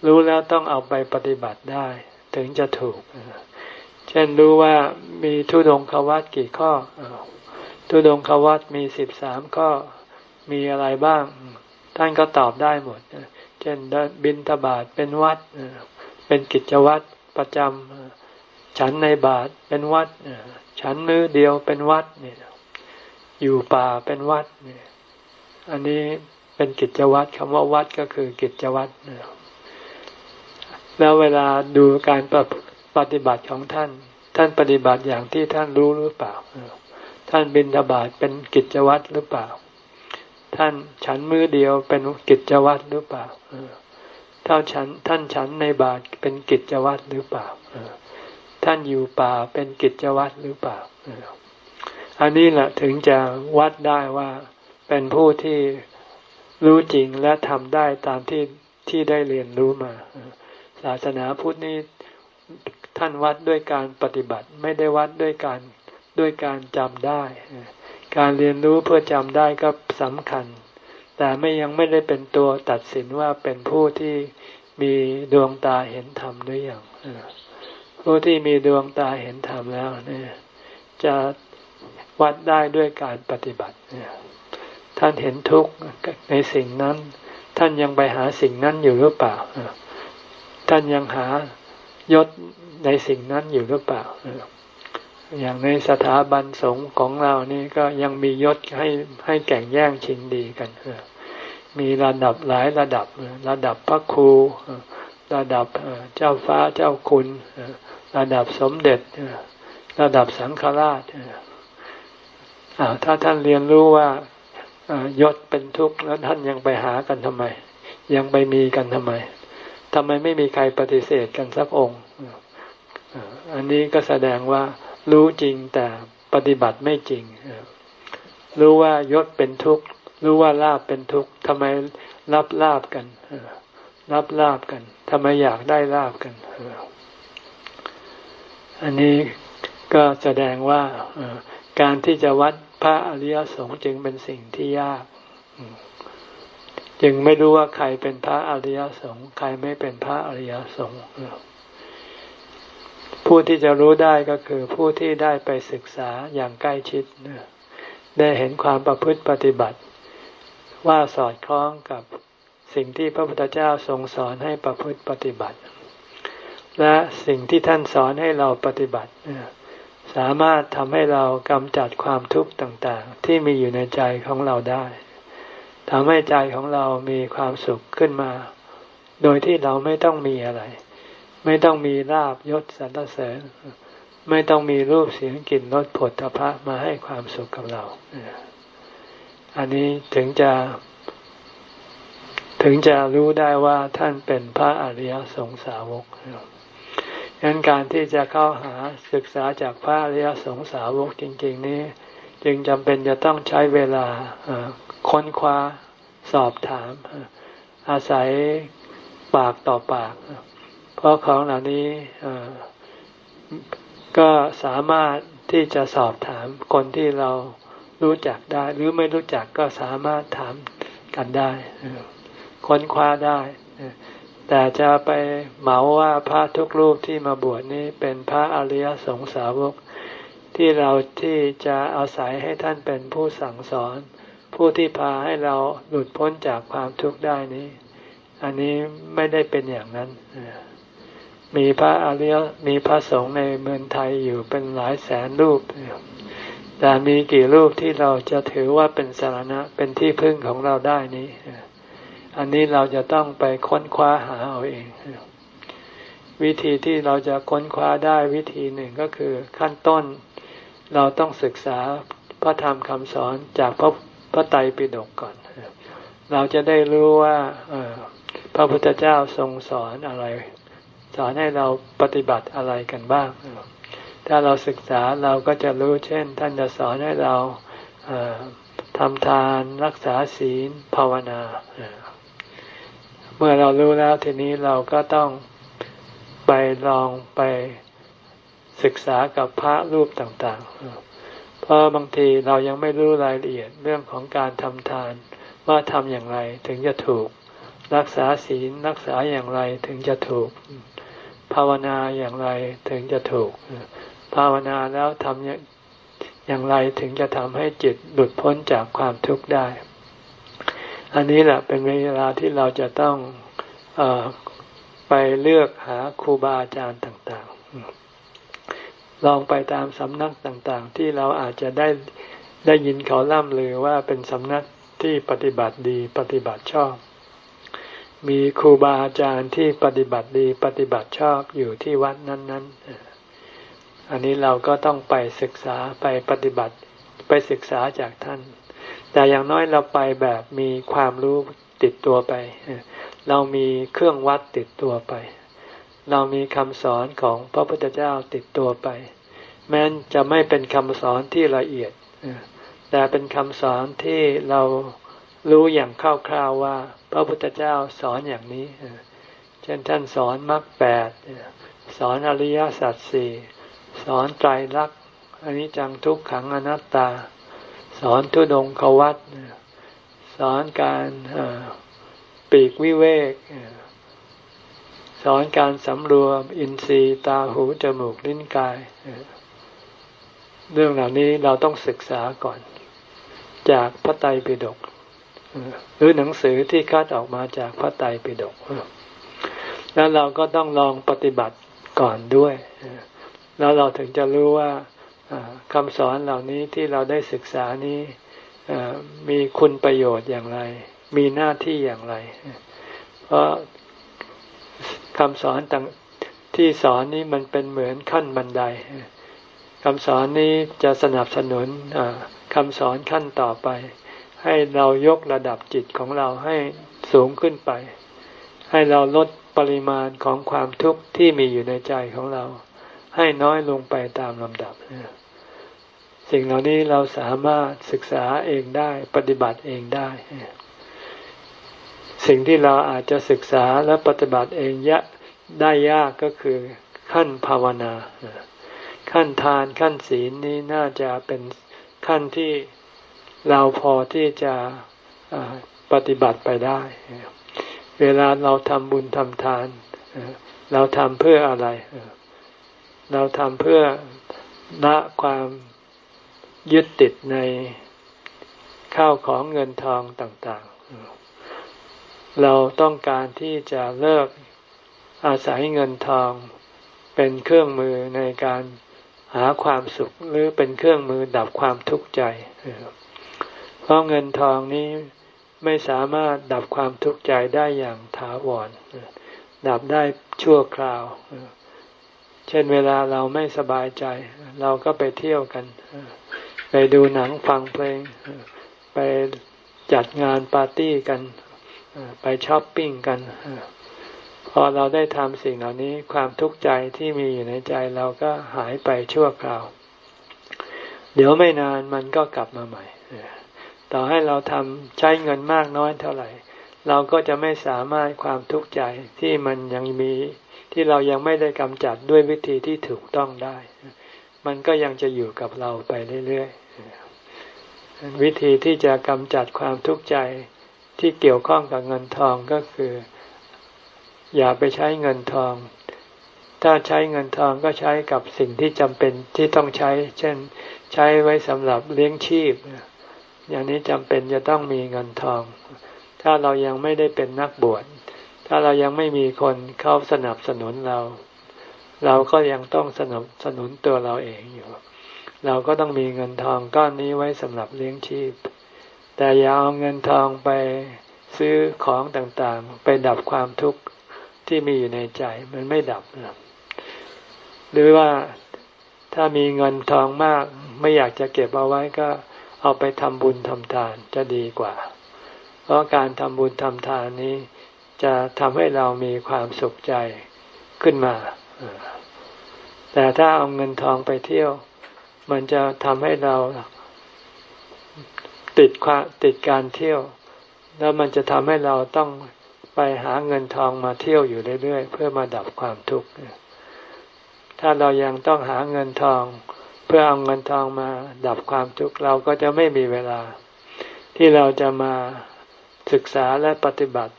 รู้แล้วต้องเอาไปปฏิบัติได้ ถึงจะถูก เช่นรู้ว่ามีทุดงควัตกี่ข้อ ทุดงควัตมีสิบสามข้อมีอะไรบ้าง ท่านก็ตอบได้หมด เช่นบินทบาทเป็นวัดเป็นกิจวัตรประจำฉันในบาทเป็นวัดฉันมือเดียวเป็นวัดเนี่ยอยู่ป่าเป็นวัดเนี่ยอันนี้เป็นกิจวัตรคำว่าวัดก็คือกิจวัตรแล้วเวลาดูการปฏิบัติของท่าน ท่านปฏิบัติอย่างที่ท่านรู้หรือเปล่า ท่านบินทบาทเป็นกิจวัตรหรือเปล่า ท่านฉันมือเดียวเป็นกิจวัตรหรือเปล่าท่านฉันท่านฉันในบาทเป็นกิจวัตรหรือเปล่าท่านอยู่ป่าเป็นกิจวัตรหรือเปล่าอันนี้แหละถึงจะวัดได้ว่าเป็นผู้ที่รู้จริงและทำได้ตามที่ที่ได้เรียนรู้มา ศาสนาพุทธนี้ท่านวัดด้วยการปฏิบัติ ไม่ได้วัดด้วยการด้วยการจำได้ การเรียนรู้เพื่อจำได้ก็สำคัญ แต่ไม่ยังไม่ได้เป็นตัวตัดสินว่าเป็นผู้ที่มีดวงตาเห็นธรรมหรือยังผู้ที่มีดวงตาเห็นธรรมแล้วเนี่ยจะวัดได้ด้วยการปฏิบัติท่านเห็นทุกข์ในสิ่งนั้น ท่านยังไปหาสิ่งนั้นอยู่หรือเปล่า ท่านยังหายศในสิ่งนั้นอยู่หรือเปล่า อย่างในสถาบันสงฆ์ของเรานี่ก็ยังมียศให้ให้แข่งแย่งชิงดีกันมีระดับหลายระดับระดับพระครูระดับเจ้าฟ้าเจ้าคุณระดับสมเด็จระดับสังฆราชถ้าท่านเรียนรู้ว่ายศเป็นทุกข์แล้วท่านยังไปหากันทำไม ยังไปมีกันทำไมทำไมไม่มีใครปฏิเสธกันสักองค์อันนี้ก็แสดงว่า รู้จริงแต่ปฏิบัติไม่จริง รู้ว่ายศเป็นทุกข์ รู้ว่าลาบเป็นทุกข์ทำไมรับลาบกันรับลาบกันทำไมอยากได้ลาบกันอันนี้ก็แสดงว่าการที่จะวัดพระอริยสงฆ์จึงเป็นสิ่งที่ยาก จึงไม่รู้ว่าใครเป็นพระอริยสงฆ์ใครไม่เป็นพระอริยสงฆ์ ผู้ที่จะรู้ได้ก็คือผู้ที่ได้ไปศึกษาอย่างใกล้ชิด ได้เห็นความประพฤติปฏิบัติ ว่าสอดคล้องกับสิ่งที่พระพุทธเจ้าทรงสอนให้ประพฤติปฏิบัติ และสิ่งที่ท่านสอนให้เราปฏิบัติ สามารถทำให้เรากำจัดความทุกข์ต่างๆ ที่มีอยู่ในใจของเราได้ทำให้ใจของเรามีความสุขขึ้นมา โดยที่เราไม่ต้องมีอะไร ไม่ต้องมีลาบยศสรรเสริญ ไม่ต้องมีรูปเสียงกลิ่นรสผลตภะมาให้ความสุขกับเรา อันนี้ถึงจะ ถึงจะรู้ได้ว่าท่านเป็นพระอริยสงสาวกดังนั้นการที่จะเข้าหาศึกษาจากพระอริยสงสาวกจริง ๆ นี้ จึงจำเป็นจะต้องใช้เวลาค้นคว้าสอบถาม อาศัยปากต่อปากเราะของเหล่านี้ก็สามารถที่จะสอบถามคนที่เรารู้จักได้ หรือไม่รู้จักก็สามารถถามกันได้ค้นคว้าได้ แต่จะไปเหมาว่าพระทุกรูปที่มาบวชนี้เป็นพระอริยสงสาวก ที่เราที่จะอาศัยให้ท่านเป็นผู้สั่งสอน ผู้ที่พาให้เราหลุดพ้นจากความทุกข์ได้นี้ อันนี้ไม่ได้เป็นอย่างนั้น มีพระอริยมีพระสงฆ์ในเมืองไทยอยู่เป็นหลายแสนรูป แต่มีกี่รูปที่เราจะถือว่าเป็นสารณะเป็นที่พึ่งของเราได้นี้ อันนี้เราจะต้องไปค้นคว้าหาเอาเอง วิธีที่เราจะค้นคว้าได้วิธีหนึ่งก็คือขั้นต้นเราต้องศึกษาพระธรรมคำสอนจากพระพระไตรปิฎกก่อน เราจะได้รู้ว่าพระพุทธเจ้าทรงสอนอะไร สอนให้เราปฏิบัติอะไรกันบ้าง ถ้าเราศึกษาเราก็จะรู้เช่น ท่านจะสอนให้เราทำทานรักษาศีลภาวนา เมื่อเรารู้แล้วทีนี้เราก็ต้องไปลองไปศึกษากับพระรูปต่างๆ เพราะบางทีเรายังไม่รู้รายละเอียดเรื่องของการทำทานว่าทำอย่างไรถึงจะถูก รักษาศีลรักษาอย่างไรถึงจะถูก ภาวนาอย่างไรถึงจะถูก ภาวนาแล้วทำอย่างไรถึงจะทำให้จิตหลุดพ้นจากความทุกข์ได้ อันนี้แหละเป็นเวลาที่เราจะต้องอไปเลือกหาครูบาอาจารย์ต่างๆ ลองไปตามสำนักต่างๆ ที่เราอาจจะได้ได้ยินเขาล่ำลือว่าเป็นสำนักที่ปฏิบัติดีปฏิบัติชอบ มีครูบาอาจารย์ที่ปฏิบัติดีปฏิบัติชอบอยู่ที่วัดนั้นๆ อันนี้เราก็ต้องไปศึกษาไปปฏิบัติไปศึกษาจากท่าน แต่อย่างน้อยเราไปแบบมีความรู้ติดตัวไป เรามีเครื่องวัดติดตัวไป เรามีคำสอนของพระพุทธเจ้าติดตัวไป แม้นจะไม่เป็นคำสอนที่ละเอียด แต่เป็นคำสอนที่เรา รู้อย่างคร่าวๆว่า พระพุทธเจ้าสอนอย่างนี้ เช่นท่านสอนมรรคแปดสอนอริยสัจสี่สอนไตรลักษณ์อันนี้จังทุกขังอนัตตา สอนทุดงควัตสอนการปีกวิเวกสอนการสำรวมอินทรีย์ตาหูจมูกลิ้นกาย เรื่องเหล่านี้เราต้องศึกษาก่อน จากพระไตรปิฎก หรือหนังสือที่คัดออกมาจากพระไตรปิฎกแล้วเราก็ต้องลองปฏิบัติก่อนด้วย แล้วเราถึงจะรู้ว่าคำสอนเหล่านี้ที่เราได้ศึกษานี้มีคุณประโยชน์อย่างไร มีหน้าที่อย่างไร เพราะคำสอนต่างที่สอนนี้มันเป็นเหมือนขั้นบันไดคำสอนนี้จะสนับสนุนคำสอนขั้นต่อไป ให้เรายกระดับจิตของเราให้สูงขึ้นไป ให้เราลดปริมาณของความทุกข์ที่มีอยู่ในใจของเรา ให้น้อยลงไปตามลำดับ สิ่งเหล่านี้เราสามารถศึกษาเองได้ปฏิบัติเองได้ สิ่งที่เราอาจจะศึกษาและปฏิบัติเองยะได้ยากก็คือขั้นภาวนา ขั้นทานขั้นศีลนี้น่าจะเป็นขั้นที่ เราพอที่จะปฏิบัติไปได้ เวลาเราทำบุญทำทาน เราทำเพื่ออะไร เราทำเพื่อละความยึดติดในข้าวของเงินทองต่างๆ เราต้องการที่จะเลิกอาศัยเงินทอง เป็นเครื่องมือในการหาความสุขหรือเป็นเครื่องมือดับความทุกข์ใจ เพราะเงินทองนี้ไม่สามารถดับความทุกข์ใจได้อย่างถาวร ดับได้ชั่วคราว เช่นเวลาเราไม่สบายใจ เราก็ไปเที่ยวกัน ไปดูหนังฟังเพลง ไปจัดงานปาร์ตี้กัน ไปช้อปปิ้งกัน พอเราได้ทำสิ่งเหล่านี้ความทุกข์ใจที่มีอยู่ในใจเราก็หายไปชั่วคราว เดี๋ยวไม่นานมันก็กลับมาใหม่ ต่อให้เราทำใช้เงินมากน้อยเท่าไหร่ เราก็จะไม่สามารถความทุกข์ใจที่มันยังมีที่เรายังไม่ได้กำจัดด้วยวิธีที่ถูกต้องได้ มันก็ยังจะอยู่กับเราไปเรื่อยๆ วิธีที่จะกำจัดความทุกข์ใจที่เกี่ยวข้องกับเงินทองก็คือ อย่าไปใช้เงินทอง ถ้าใช้เงินทองก็ใช้กับสิ่งที่จำเป็นที่ต้องใช้ เช่น ใช้ไว้สำหรับเลี้ยงชีพ อย่างนี้จำเป็นจะต้องมีเงินทอง ถ้าเรายังไม่ได้เป็นนักบวช ถ้าเรายังไม่มีคนเข้าสนับสนุนเรา เราก็ยังต้องสนับสนุนตัวเราเองอยู่ เราก็ต้องมีเงินทองก้อนนี้ไว้สำหรับเลี้ยงชีพ แต่อย่าเอาเงินทองไปซื้อของต่างๆ ไปดับความทุกข์ที่มีอยู่ในใจมันไม่ดับนะหรือว่าถ้ามีเงินทองมาก ไม่อยากจะเก็บเอาไว้ก็ เอาไปทำบุญทำทานจะดีกว่า เพราะการทำบุญทำทานนี้ จะทำให้เรามีความสุขใจขึ้นมา แต่ถ้าเอาเงินทองไปเที่ยว มันจะทำให้เราติดความติดการเที่ยว แล้วมันจะทำให้เราต้องไปหาเงินทองมาเที่ยวอยู่เรื่อยๆเพื่อมาดับความทุกข์ถ้าเรายังต้องหาเงินทอง เพื่อเอาเงินทองมาดับความทุกข์เราก็จะไม่มีเวลา ที่เราจะมาศึกษาและปฏิบัติ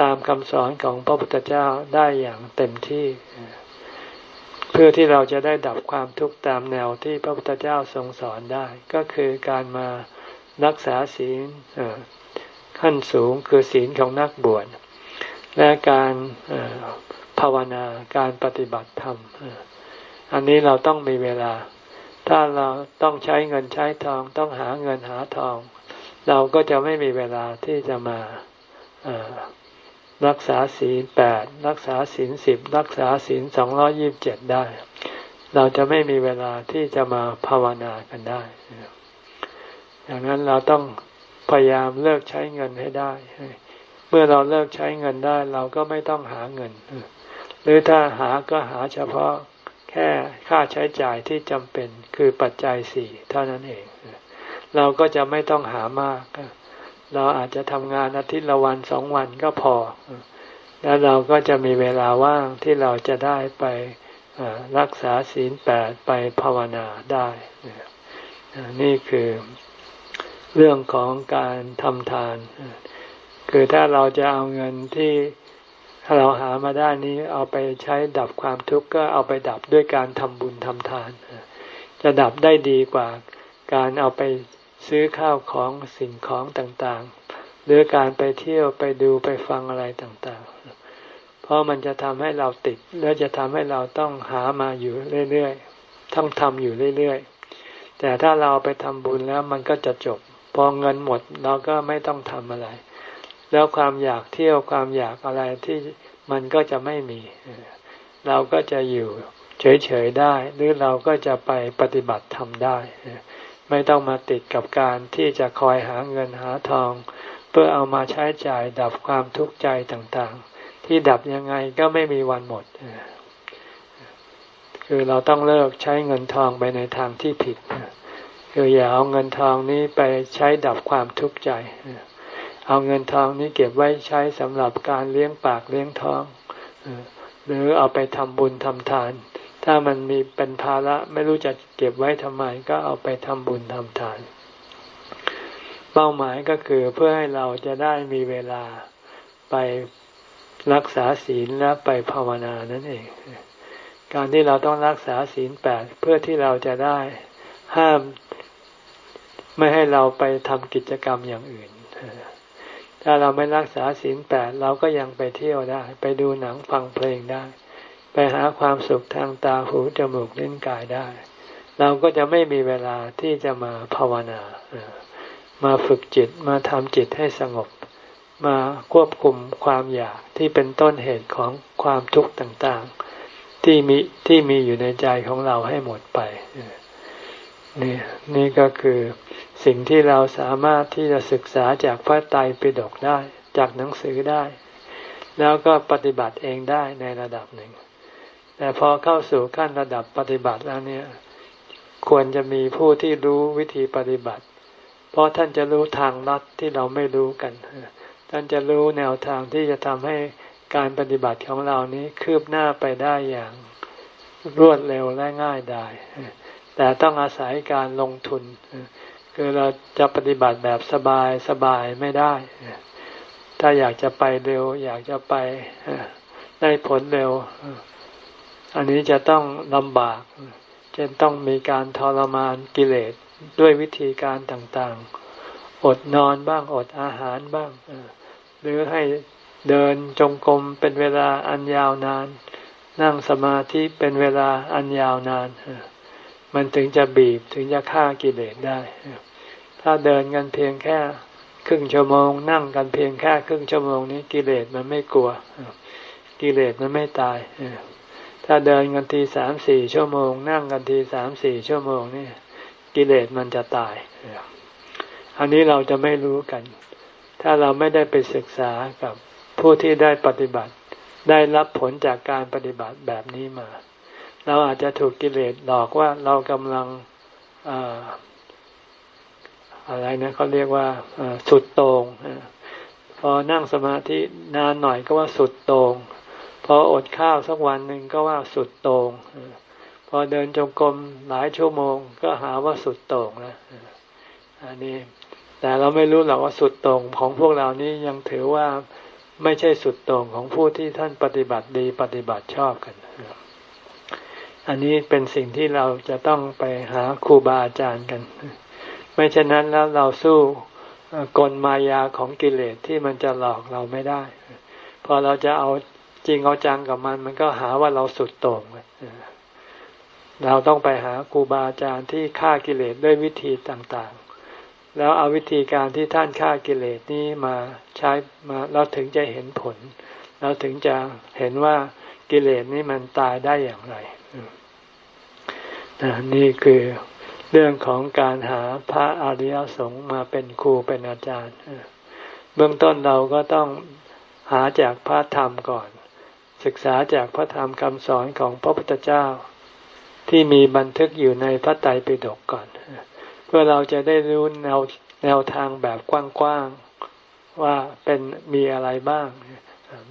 ตามคำสอนของพระพุทธเจ้าได้อย่างเต็มที่ เพื่อที่เราจะได้ดับความทุกข์ตามแนวที่พระพุทธเจ้าทรงสอนได้ ก็คือการมารักษาศีลขั้นสูงคือศีลของนักบวชและการภาวนาการปฏิบัติธรรม อันนี้เราต้องมีเวลา ถ้าเราต้องใช้เงินใช้ทองต้องหาเงินหาทอง เราก็จะไม่มีเวลาที่จะมารักษาศีลแปดรักษาศีลสิบรักษาศีลสองร้อยิบเจ็ดได้ เราจะไม่มีเวลาที่จะมาภาวนากันได้ดังนั้นเราต้องพยายามเลิกใช้เงินให้ได้ เมื่อเราเลิกใช้เงินได้ เราก็ไม่ต้องหาเงิน หรือถ้าหาก็หาเฉพาะ แค่ค่าใช้จ่ายที่จำเป็นคือปัจจัยสี่เท่านั้นเอง เราก็จะไม่ต้องหามาก เราอาจจะทำงานอาทิตย์ละวันสองวันก็พอ แล้วเราก็จะมีเวลาว่างที่เราจะได้ไปรักษาศีลแปดไปภาวนาได้ นี่คือเรื่องของการทำทาน คือถ้าเราจะเอาเงินที่ ถ้าเราหามาได้นี้เอาไปใช้ดับความทุกข์ก็เอาไปดับด้วยการทำบุญทำทาน จะดับได้ดีกว่าการเอาไปซื้อข้าวของสิ่งของต่างๆ หรือการไปเที่ยวไปดูไปฟังอะไรต่างๆ เพราะมันจะทำให้เราติด และจะทำให้เราต้องหามาอยู่เรื่อยๆต้องทำอยู่เรื่อยๆ แต่ถ้าเราไปทำบุญแล้วมันก็จะจบ พอเงินหมดเราก็ไม่ต้องทำอะไร แล้วความอยากเที่ยวความอยากอะไรที่มันก็จะไม่มี เราก็จะอยู่เฉยๆได้ หรือเราก็จะไปปฏิบัติทำได้ ไม่ต้องมาติดกับการที่จะคอยหาเงินหาทอง เพื่อเอามาใช้จ่ายดับความทุกข์ใจต่างๆ ที่ดับยังไงก็ไม่มีวันหมด คือเราต้องเลิกใช้เงินทองไปในทางที่ผิด คืออย่าเอาเงินทองนี้ไปใช้ดับความทุกข์ใจ เอาเงินทองนี้เก็บไว้ใช้สำหรับการเลี้ยงปากเลี้ยงท้องหรือเอาไปทำบุญทำทาน ถ้ามันมีเป็นภาระไม่รู้จะเก็บไว้ทำไมก็เอาไปทำบุญทำทาน เป้าหมายก็คือเพื่อให้เราจะได้มีเวลาไปรักษาศีลและไปภาวนานั่นเอง การที่เราต้องรักษาศีลแปดเพื่อที่เราจะได้ห้ามไม่ให้เราไปทำกิจกรรมอย่างอื่น ถ้าเราไม่รักษาศีลแปดเราก็ยังไปเที่ยวได้ ไปดูหนังฟังเพลงได้ ไปหาความสุขทางตาหูจมูกลิ้นกายได้ เราก็จะไม่มีเวลาที่จะมาภาวนา มาฝึกจิตมาทำจิตให้สงบ มาควบคุมความอยากที่เป็นต้นเหตุของความทุกข์ต่างๆ ที่มีที่มีอยู่ในใจของเราให้หมดไปนี่นี่ก็คือ สิ่งที่เราสามารถที่จะศึกษาจากพระไตรปิฎกได้จากหนังสือได้ แล้วก็ปฏิบัติเองได้ในระดับหนึ่ง แต่พอเข้าสู่ขั้นระดับปฏิบัติแล้วเนี่ย ควรจะมีผู้ที่รู้วิธีปฏิบัติ เพราะท่านจะรู้ทางลัดที่เราไม่รู้กัน ท่านจะรู้แนวทางที่จะทำให้การปฏิบัติของเรานี้คืบหน้าไปได้อย่างรวดเร็วและง่ายได้แต่ต้องอาศัยการลงทุน คือเราจะปฏิบัติแบบสบายสบายไม่ได้ ถ้าอยากจะไปเร็ว อยากจะไปได้ผลเร็ว อันนี้จะต้องลำบากจะต้องมีการทรมานกิเลสด้วยวิธีการต่างๆ อดนอนบ้างอดอาหารบ้าง หรือให้เดินจงกรมเป็นเวลาอันยาวนาน นั่งสมาธิเป็นเวลาอันยาวนาน มันถึงจะบีบถึงจะฆ่ากิเลสได้ ถ้าเดินกันเพียงแค่ครึ่งชั่วโมง นั่งกันเพียงแค่ครึ่งชั่วโมงนี้กิเลสมันไม่กลัว กิเลสมันไม่ตาย ถ้าเดินกันทีสามสี่ชั่วโมง นั่งกันทีสามสี่ชั่วโมงนี่กิเลสมันจะตาย อันนี้เราจะไม่รู้กัน ถ้าเราไม่ได้ไปศึกษากับผู้ที่ได้ปฏิบัติ ได้รับผลจากการปฏิบัติแบบนี้มา เราอาจจะถูกกิเลสหลอกว่าเรากำลังอะไรนะเขาเรียกว่าสุดโตง่งพอนั่งสมาธินานหน่อยก็ว่าสุดโตง่งพออดข้าวสักวันหนึ่งก็ว่าสุดโตง่งพอเดินจงกรมหลายชั่วโมง ก็หาว่าสุดโต่งนะอันนี้ แต่เราไม่รู้หรอกว่าสุดโต่งของพวกเรานี้ยังถือว่าไม่ใช่สุดโต่งของผู้ที่ท่านปฏิบัติดีปฏิบัติชอบกัน อันนี้เป็นสิ่งที่เราจะต้องไปหาครูบาอาจารย์กัน ไม่เช่นนั้นแล้วเราสู้กลมายาของกิเลสที่มันจะหลอกเราไม่ได้ พอเราจะเอาจริงเอาจังกับมัน มันก็หาว่าเราสุดโต่งเราต้องไปหาครูบาอาจารย์ที่ฆ่ากิเลสด้วยวิธีต่างๆ แล้วเอาวิธีการที่ท่านฆ่ากิเลสนี้มาใช้มาเราถึงจะเห็นผล เราถึงจะเห็นว่ากิเลสนี้มันตายได้อย่างไร นี่คือเรื่องของการหาพระอริยสงฆ์มาเป็นครูเป็นอาจารย์เบื้องต้นเราก็ต้องหาจากพระธรรมก่อน ศึกษาจากพระธรรมคำสอนของพระพุทธเจ้า ที่มีบันทึกอยู่ในพระไตรปิฎกก่อน เพื่อเราจะได้รู้แนวแนวทางแบบกว้างๆว่าเป็นมีอะไรบ้าง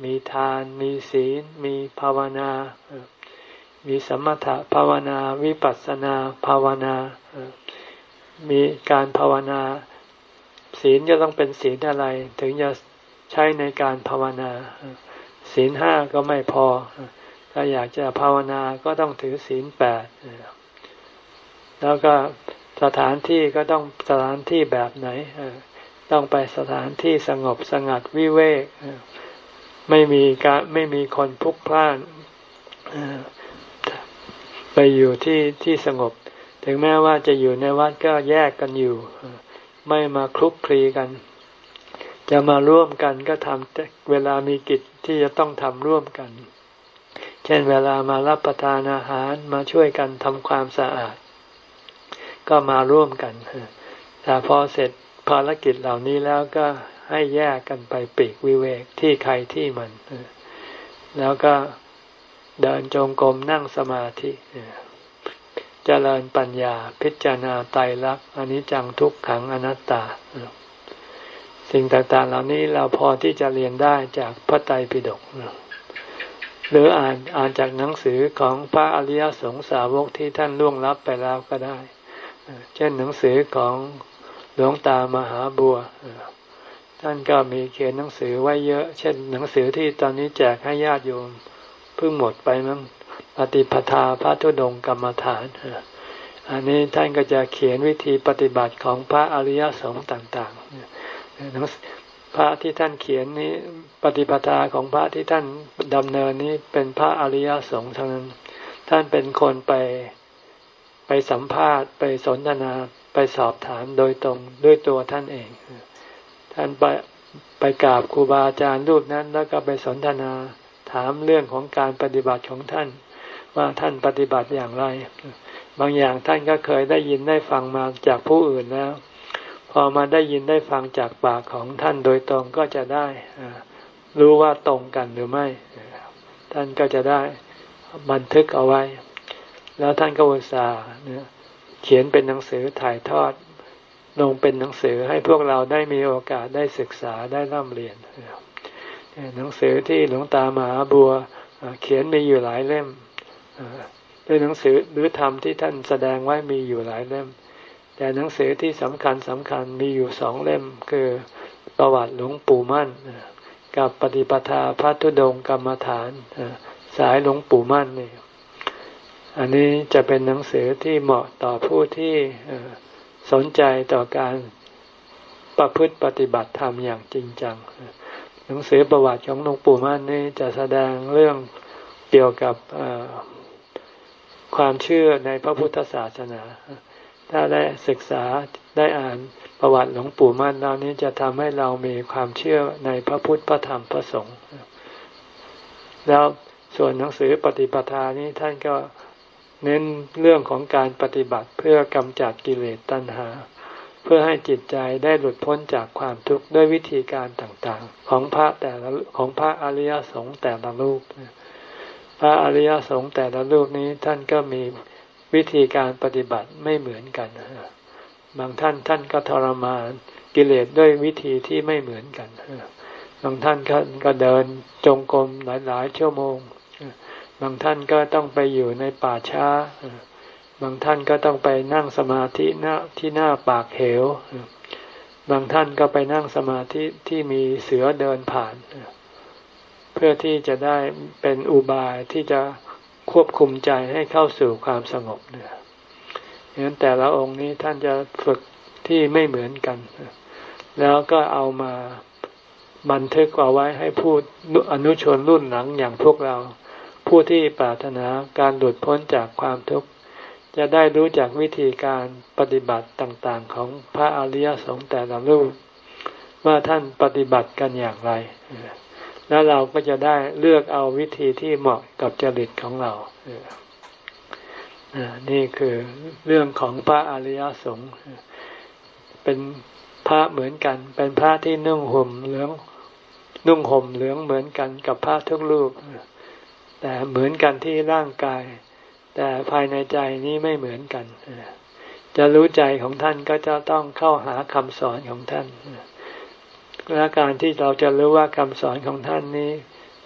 มีทาน มีศีล มีภาวนา มีสมถะภาวนา วิปัสสนาภาวนา มีการภาวนา ศีลจะต้องเป็นศีลอะไร ถึงจะใช้ในการภาวนา ศีลห้าก็ไม่พอ ถ้าอยากจะภาวนาก็ต้องถือศีลแปดแล้วก็สถานที่ก็ต้องสถานที่แบบไหนต้องไปสถานที่สงบสงัดวิเวกไม่มีการไม่มีคนพลุกพล่าน ไปอยู่ที่ที่สงบ ถึงแม้ว่าจะอยู่ในวัดก็แยกกันอยู่ ไม่มาคลุกคลีกัน จะมาร่วมกันก็ทำเวลามีกิจที่จะต้องทำร่วมกัน เช่นเวลามารับประทานอาหารมาช่วยกันทำความสะอาด ก็มาร่วมกันแต่พอเสร็จภารกิจเหล่านี้แล้วก็ให้แยกกันไปปีกวิเวกที่ใครที่มัน แล้วก็ เดินจงกรมนั่งสมาธิเจริญปัญญาพิจารณาไตรลักษณ์อนิจจังทุกขังอนัตตา สิ่งต่างๆ เหล่านี้เราพอที่จะเรียนได้จากพระไตรปิฎกหรืออ่านอ่านจากหนังสือของพระอริยสงสาวกที่ท่านล่วงลับไปแล้วก็ได้ เช่นหนังสือของหลวงตามหาบัว ท่านก็มีเขียนหนังสือไว้เยอะ เช่นหนังสือที่ตอนนี้แจกให้ญาติโยม พิ่งหมดไปมั้งปฏิปทาพระธุดงกรรมฐาน อันนี้ท่านก็จะเขียนวิธีปฏิบัติของพระอริยสงฆ์ต่างๆ พระที่ท่านเขียนนี้ปฏิปทาของพระที่ท่านดำเนินนี้เป็นพระอริยสงฆ์ทั้งนั้น ท่านเป็นคนไปไปสัมภาษณ์ไปสนทนาไปสอบถามโดยตรงด้วยตัวท่านเอง ท่านไปไปกราบครูบาอาจารย์รูปนั้น แล้วก็ไปสนทนา ถามเรื่องของการปฏิบัติของท่าน ว่าท่านปฏิบัติอย่างไร บางอย่างท่านก็เคยได้ยินได้ฟังมาจากผู้อื่นแล้ว พอมาได้ยินได้ฟังจากปากของท่านโดยตรงก็จะได้รู้ว่าตรงกันหรือไม่ ท่านก็จะได้บันทึกเอาไว้ แล้วท่านก็อุตส่าห์เขียนเป็นหนังสือถ่ายทอดลงเป็นหนังสือให้พวกเราได้มีโอกาสได้ศึกษาได้ร่ำเรียน หนังสือที่หลวงตามหาบัวเขียนมีอยู่หลายเล่มด้วยหนังสือหรือธรรมที่ท่านแสดงไว้มีอยู่หลายเล่ม แต่หนังสือที่สำคัญสำคัญมีอยู่สองเล่ม คือประวัติหลวงปู่มั่น กับปฏิปทาพระธุดงกรรมฐาน สายหลวงปู่มั่นนี่อันนี้จะเป็นหนังสือที่เหมาะต่อผู้ที่สนใจต่อการประพฤติปฏิบัติธรรมอย่างจริงจัง นังสือประวัติของหลวงปู่มั่นนี่จะแสดงเรื่องเกี่ยวกับความเชื่อในพระพุทธศาสนา ถ้าได้ศึกษาได้อ่านประวัติหลวงปู่มั่นแล้วนี้จะทำให้เรามีความเชื่อในพระพุทธพระธรรมพระสงฆ์แล้วส่วนหนังสือปฏิปทานี้ท่านก็เน้นเรื่องของการปฏิบัติเพื่อกำจัดกิเลสตัณหา เพื่อให้จิตใจได้หลุดพ้นจากความทุกข์ด้วยวิธีการต่างๆ ของพระแต่ละของพระอริยสงฆ์แต่ละรูป พระอริยสงฆ์แต่ละรูปนี้ท่านก็มีวิธีการปฏิบัติไม่เหมือนกัน บางท่านท่านก็ทรมานกิเลสด้วยวิธีที่ไม่เหมือนกัน บางท่านก็เดินจงกรมหลายๆชั่วโมง บางท่านก็ต้องไปอยู่ในป่าช้า บางท่านก็ต้องไปนั่งสมาธิหน้าที่หน้าปากเหว บางท่านก็ไปนั่งสมาธิที่มีเสือเดินผ่าน เพื่อที่จะได้เป็นอุบายที่จะควบคุมใจให้เข้าสู่ความสงบเนี่ยองนั้นแต่ละองค์นี้ท่านจะฝึกที่ไม่เหมือนกัน แล้วก็เอามาบันทึกเอาไว้ให้พูดอนุชนรุ่นหลังอย่างพวกเรา ผู้ที่ปรารถนาการหลุดพ้นจากความทุกข์ จะได้รู้จักวิธีการปฏิบัติต่างๆของพระอริยสงฆ์แต่ละรูป ว่าท่านปฏิบัติกันอย่างไร แล้วเราก็จะได้เลือกเอาวิธีที่เหมาะกับจริตของเรา นี่คือเรื่องของพระอริยสงฆ์เป็นพระเหมือนกัน เป็นพระที่นุ่งห่มเหลืองนุ่งห่มเหลืองเหมือนกันกับพระทุกรูป แต่เหมือนกันที่ร่างกาย แต่ภายในใจนี้ไม่เหมือนกัน จะรู้ใจของท่านก็จะต้องเข้าหาคำสอนของท่าน และการที่เราจะรู้ว่าคำสอนของท่านนี้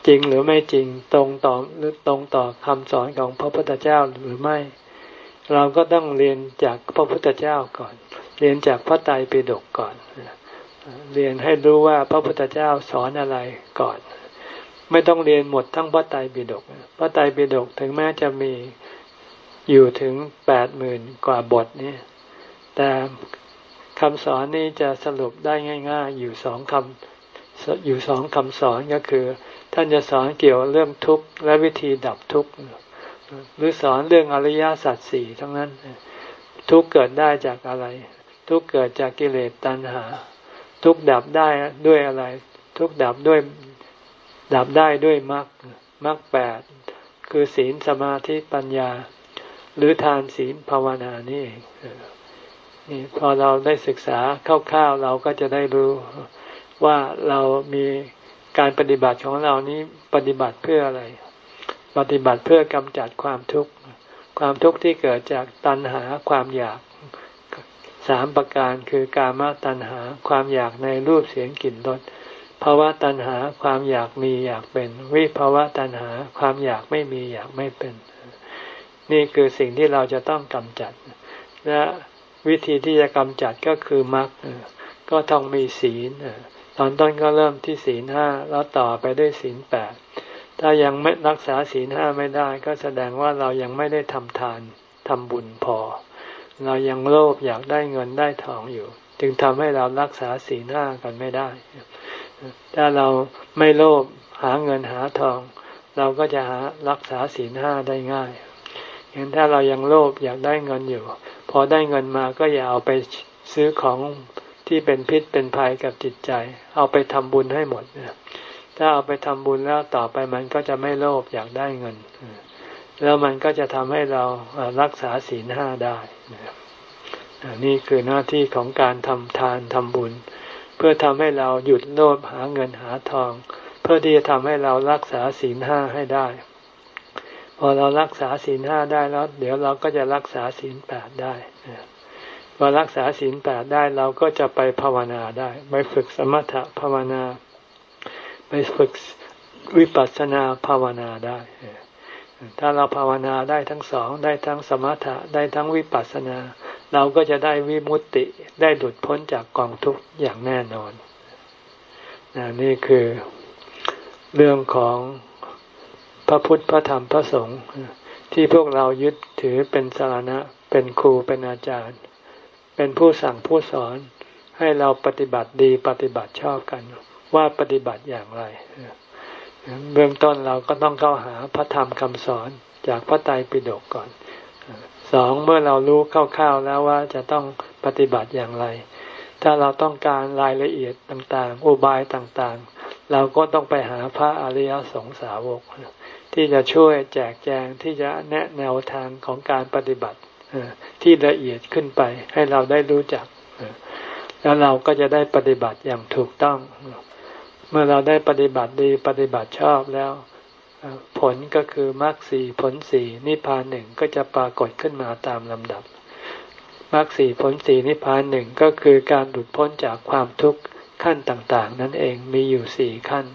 จริงหรือไม่จริงตรงต่อหรือตรงต่อคำสอนของพระพุทธเจ้าหรือไม่ เราก็ต้องเรียนจากพระพุทธเจ้าก่อน เรียนจากพระไตรปิฎกก่อน เรียนให้รู้ว่าพระพุทธเจ้าสอนอะไรก่อน ไม่ต้องเรียนหมดทั้งพระไตรปิฎกพระไตรปิฎกถึงแม้จะมี อยู่ถึงแปดหมื่นกว่าบทนี้แต่คำสอนนี้จะสรุปได้ง่าย ๆ อยู่สองคำอยู่สองคำสอนก็คือ ท่านจะสอนเกี่ยวเรื่องทุกข์และวิธีดับทุกข์หรือสอนเรื่องอริยสัจสี่ทั้งนั้น ทุกข์เกิดได้จากอะไร ทุกข์เกิดจากกิเลสตัณหา ทุกข์ดับได้ด้วยอะไร ทุกข์ดับด้วยดับได้ด้วยมรรคมรรคแปดคือศีลสมาธิปัญญา หรือทานศีลภาวนานี่เองนี่พอเราได้ศึกษาคร่าวๆเราก็จะได้รู้ว่าเรามีการปฏิบัติของเรานี้ปฏิบัติเพื่ออะไร ปฏิบัติเพื่อกำจัดความทุกข์ ความทุกข์ที่เกิดจากตัณหาความอยากสามประการคือกามตัณหาความอยากในรูปเสียงกลิ่นรสภาวะตัณหาความอยากมีอยากเป็น วิภาวะตัณหาความอยากไม่มีอยากไม่เป็น นี่คือสิ่งที่เราจะต้องกำจัด และวิธีที่จะกำจัดก็คือมรรคก็ต้องมีศีลตอนต้นก็เริ่มที่ศีลห้าแล้วต่อไปด้วยศีลแปดถ้ายังไม่รักษาศีลห้าไม่ได้ ก็แสดงว่าเรายังไม่ได้ทำทานทำบุญพอ เรายังโลภอยากได้เงินได้ทองอยู่ จึงทำให้เรารักษาศีลห้ากันไม่ได้ ถ้าเราไม่โลภหาเงินหาทอง เราก็จะหารักษาศีลห้าได้ง่าย เห็นถ้าเรายังโลภอยากได้เงินอยู่ พอได้เงินมาก็อย่าเอาไปซื้อของที่เป็นพิษเป็นภัยกับจิตใจ เอาไปทำบุญให้หมดถ้าเอาไปทำบุญแล้วต่อไปมันก็จะไม่โลภอยากได้เงิน แล้วมันก็จะทำให้เรารักษาศีลห้าได้นี่คือหน้าที่ของการทำทานทำบุญ เพื่อทำให้เราหยุดโลภหาเงินหาทอง เพื่อที่จะทำให้เรารักษาศีลห้าให้ได้ พอเรารักษาศีลห้าได้แล้ว เดี๋ยวเราก็จะรักษาศีลแปดได้พอรักษาศีลแปดได้เราก็จะไปภาวนาได้ ไปฝึกสมถะภาวนา ไปฝึกวิปัสสนาภาวนาได้ ถ้าเราภาวนาได้ทั้งสองได้ทั้งสมถะได้ทั้งวิปัสสนา เราก็จะได้วิมุตติได้หลุดพ้นจากกองทุกข์อย่างแน่นอนนนี่คือเรื่องของ พระพุทธพระธรรมพระสงฆ์ที่พวกเรายึดถือเป็นสารณะ เป็นครูเป็นอาจารย์ เป็นผู้สั่งผู้สอนให้เราปฏิบัติดีปฏิบัติชอบกัน ว่าปฏิบัติอย่างไรเบื้องต้นเราก็ต้องเข้าหาพระธรรมคำสอนจากพระไตรปิฎกก่อนสองเมื่อเรารู้คร่าวๆแล้วว่าจะต้องปฏิบัติอย่างไร ถ้าเราต้องการรายละเอียดต่างๆ อุบายต่างๆ เราก็ต้องไปหาพระอริยสงสาวก ที่จะช่วยแจกแจงที่จะแนะแนวทางของการปฏิบัติที่ละเอียดขึ้นไปให้เราได้รู้จัก แล้วเราก็จะได้ปฏิบัติอย่างถูกต้อง เมื่อเราได้ปฏิบัติดีปฏิบัติชอบแล้ว ผลก็คือมรรคสีผลสีนิพพานหนึ่งก็จะปรากฏขึ้นมาตามลำดับมรรคสีผลสีนิพพานหนึ่งก็คือการหลุดพ้นจากความทุกข์ ขั้นต่างๆ นั่นเองมีอยู่สี่ขั้น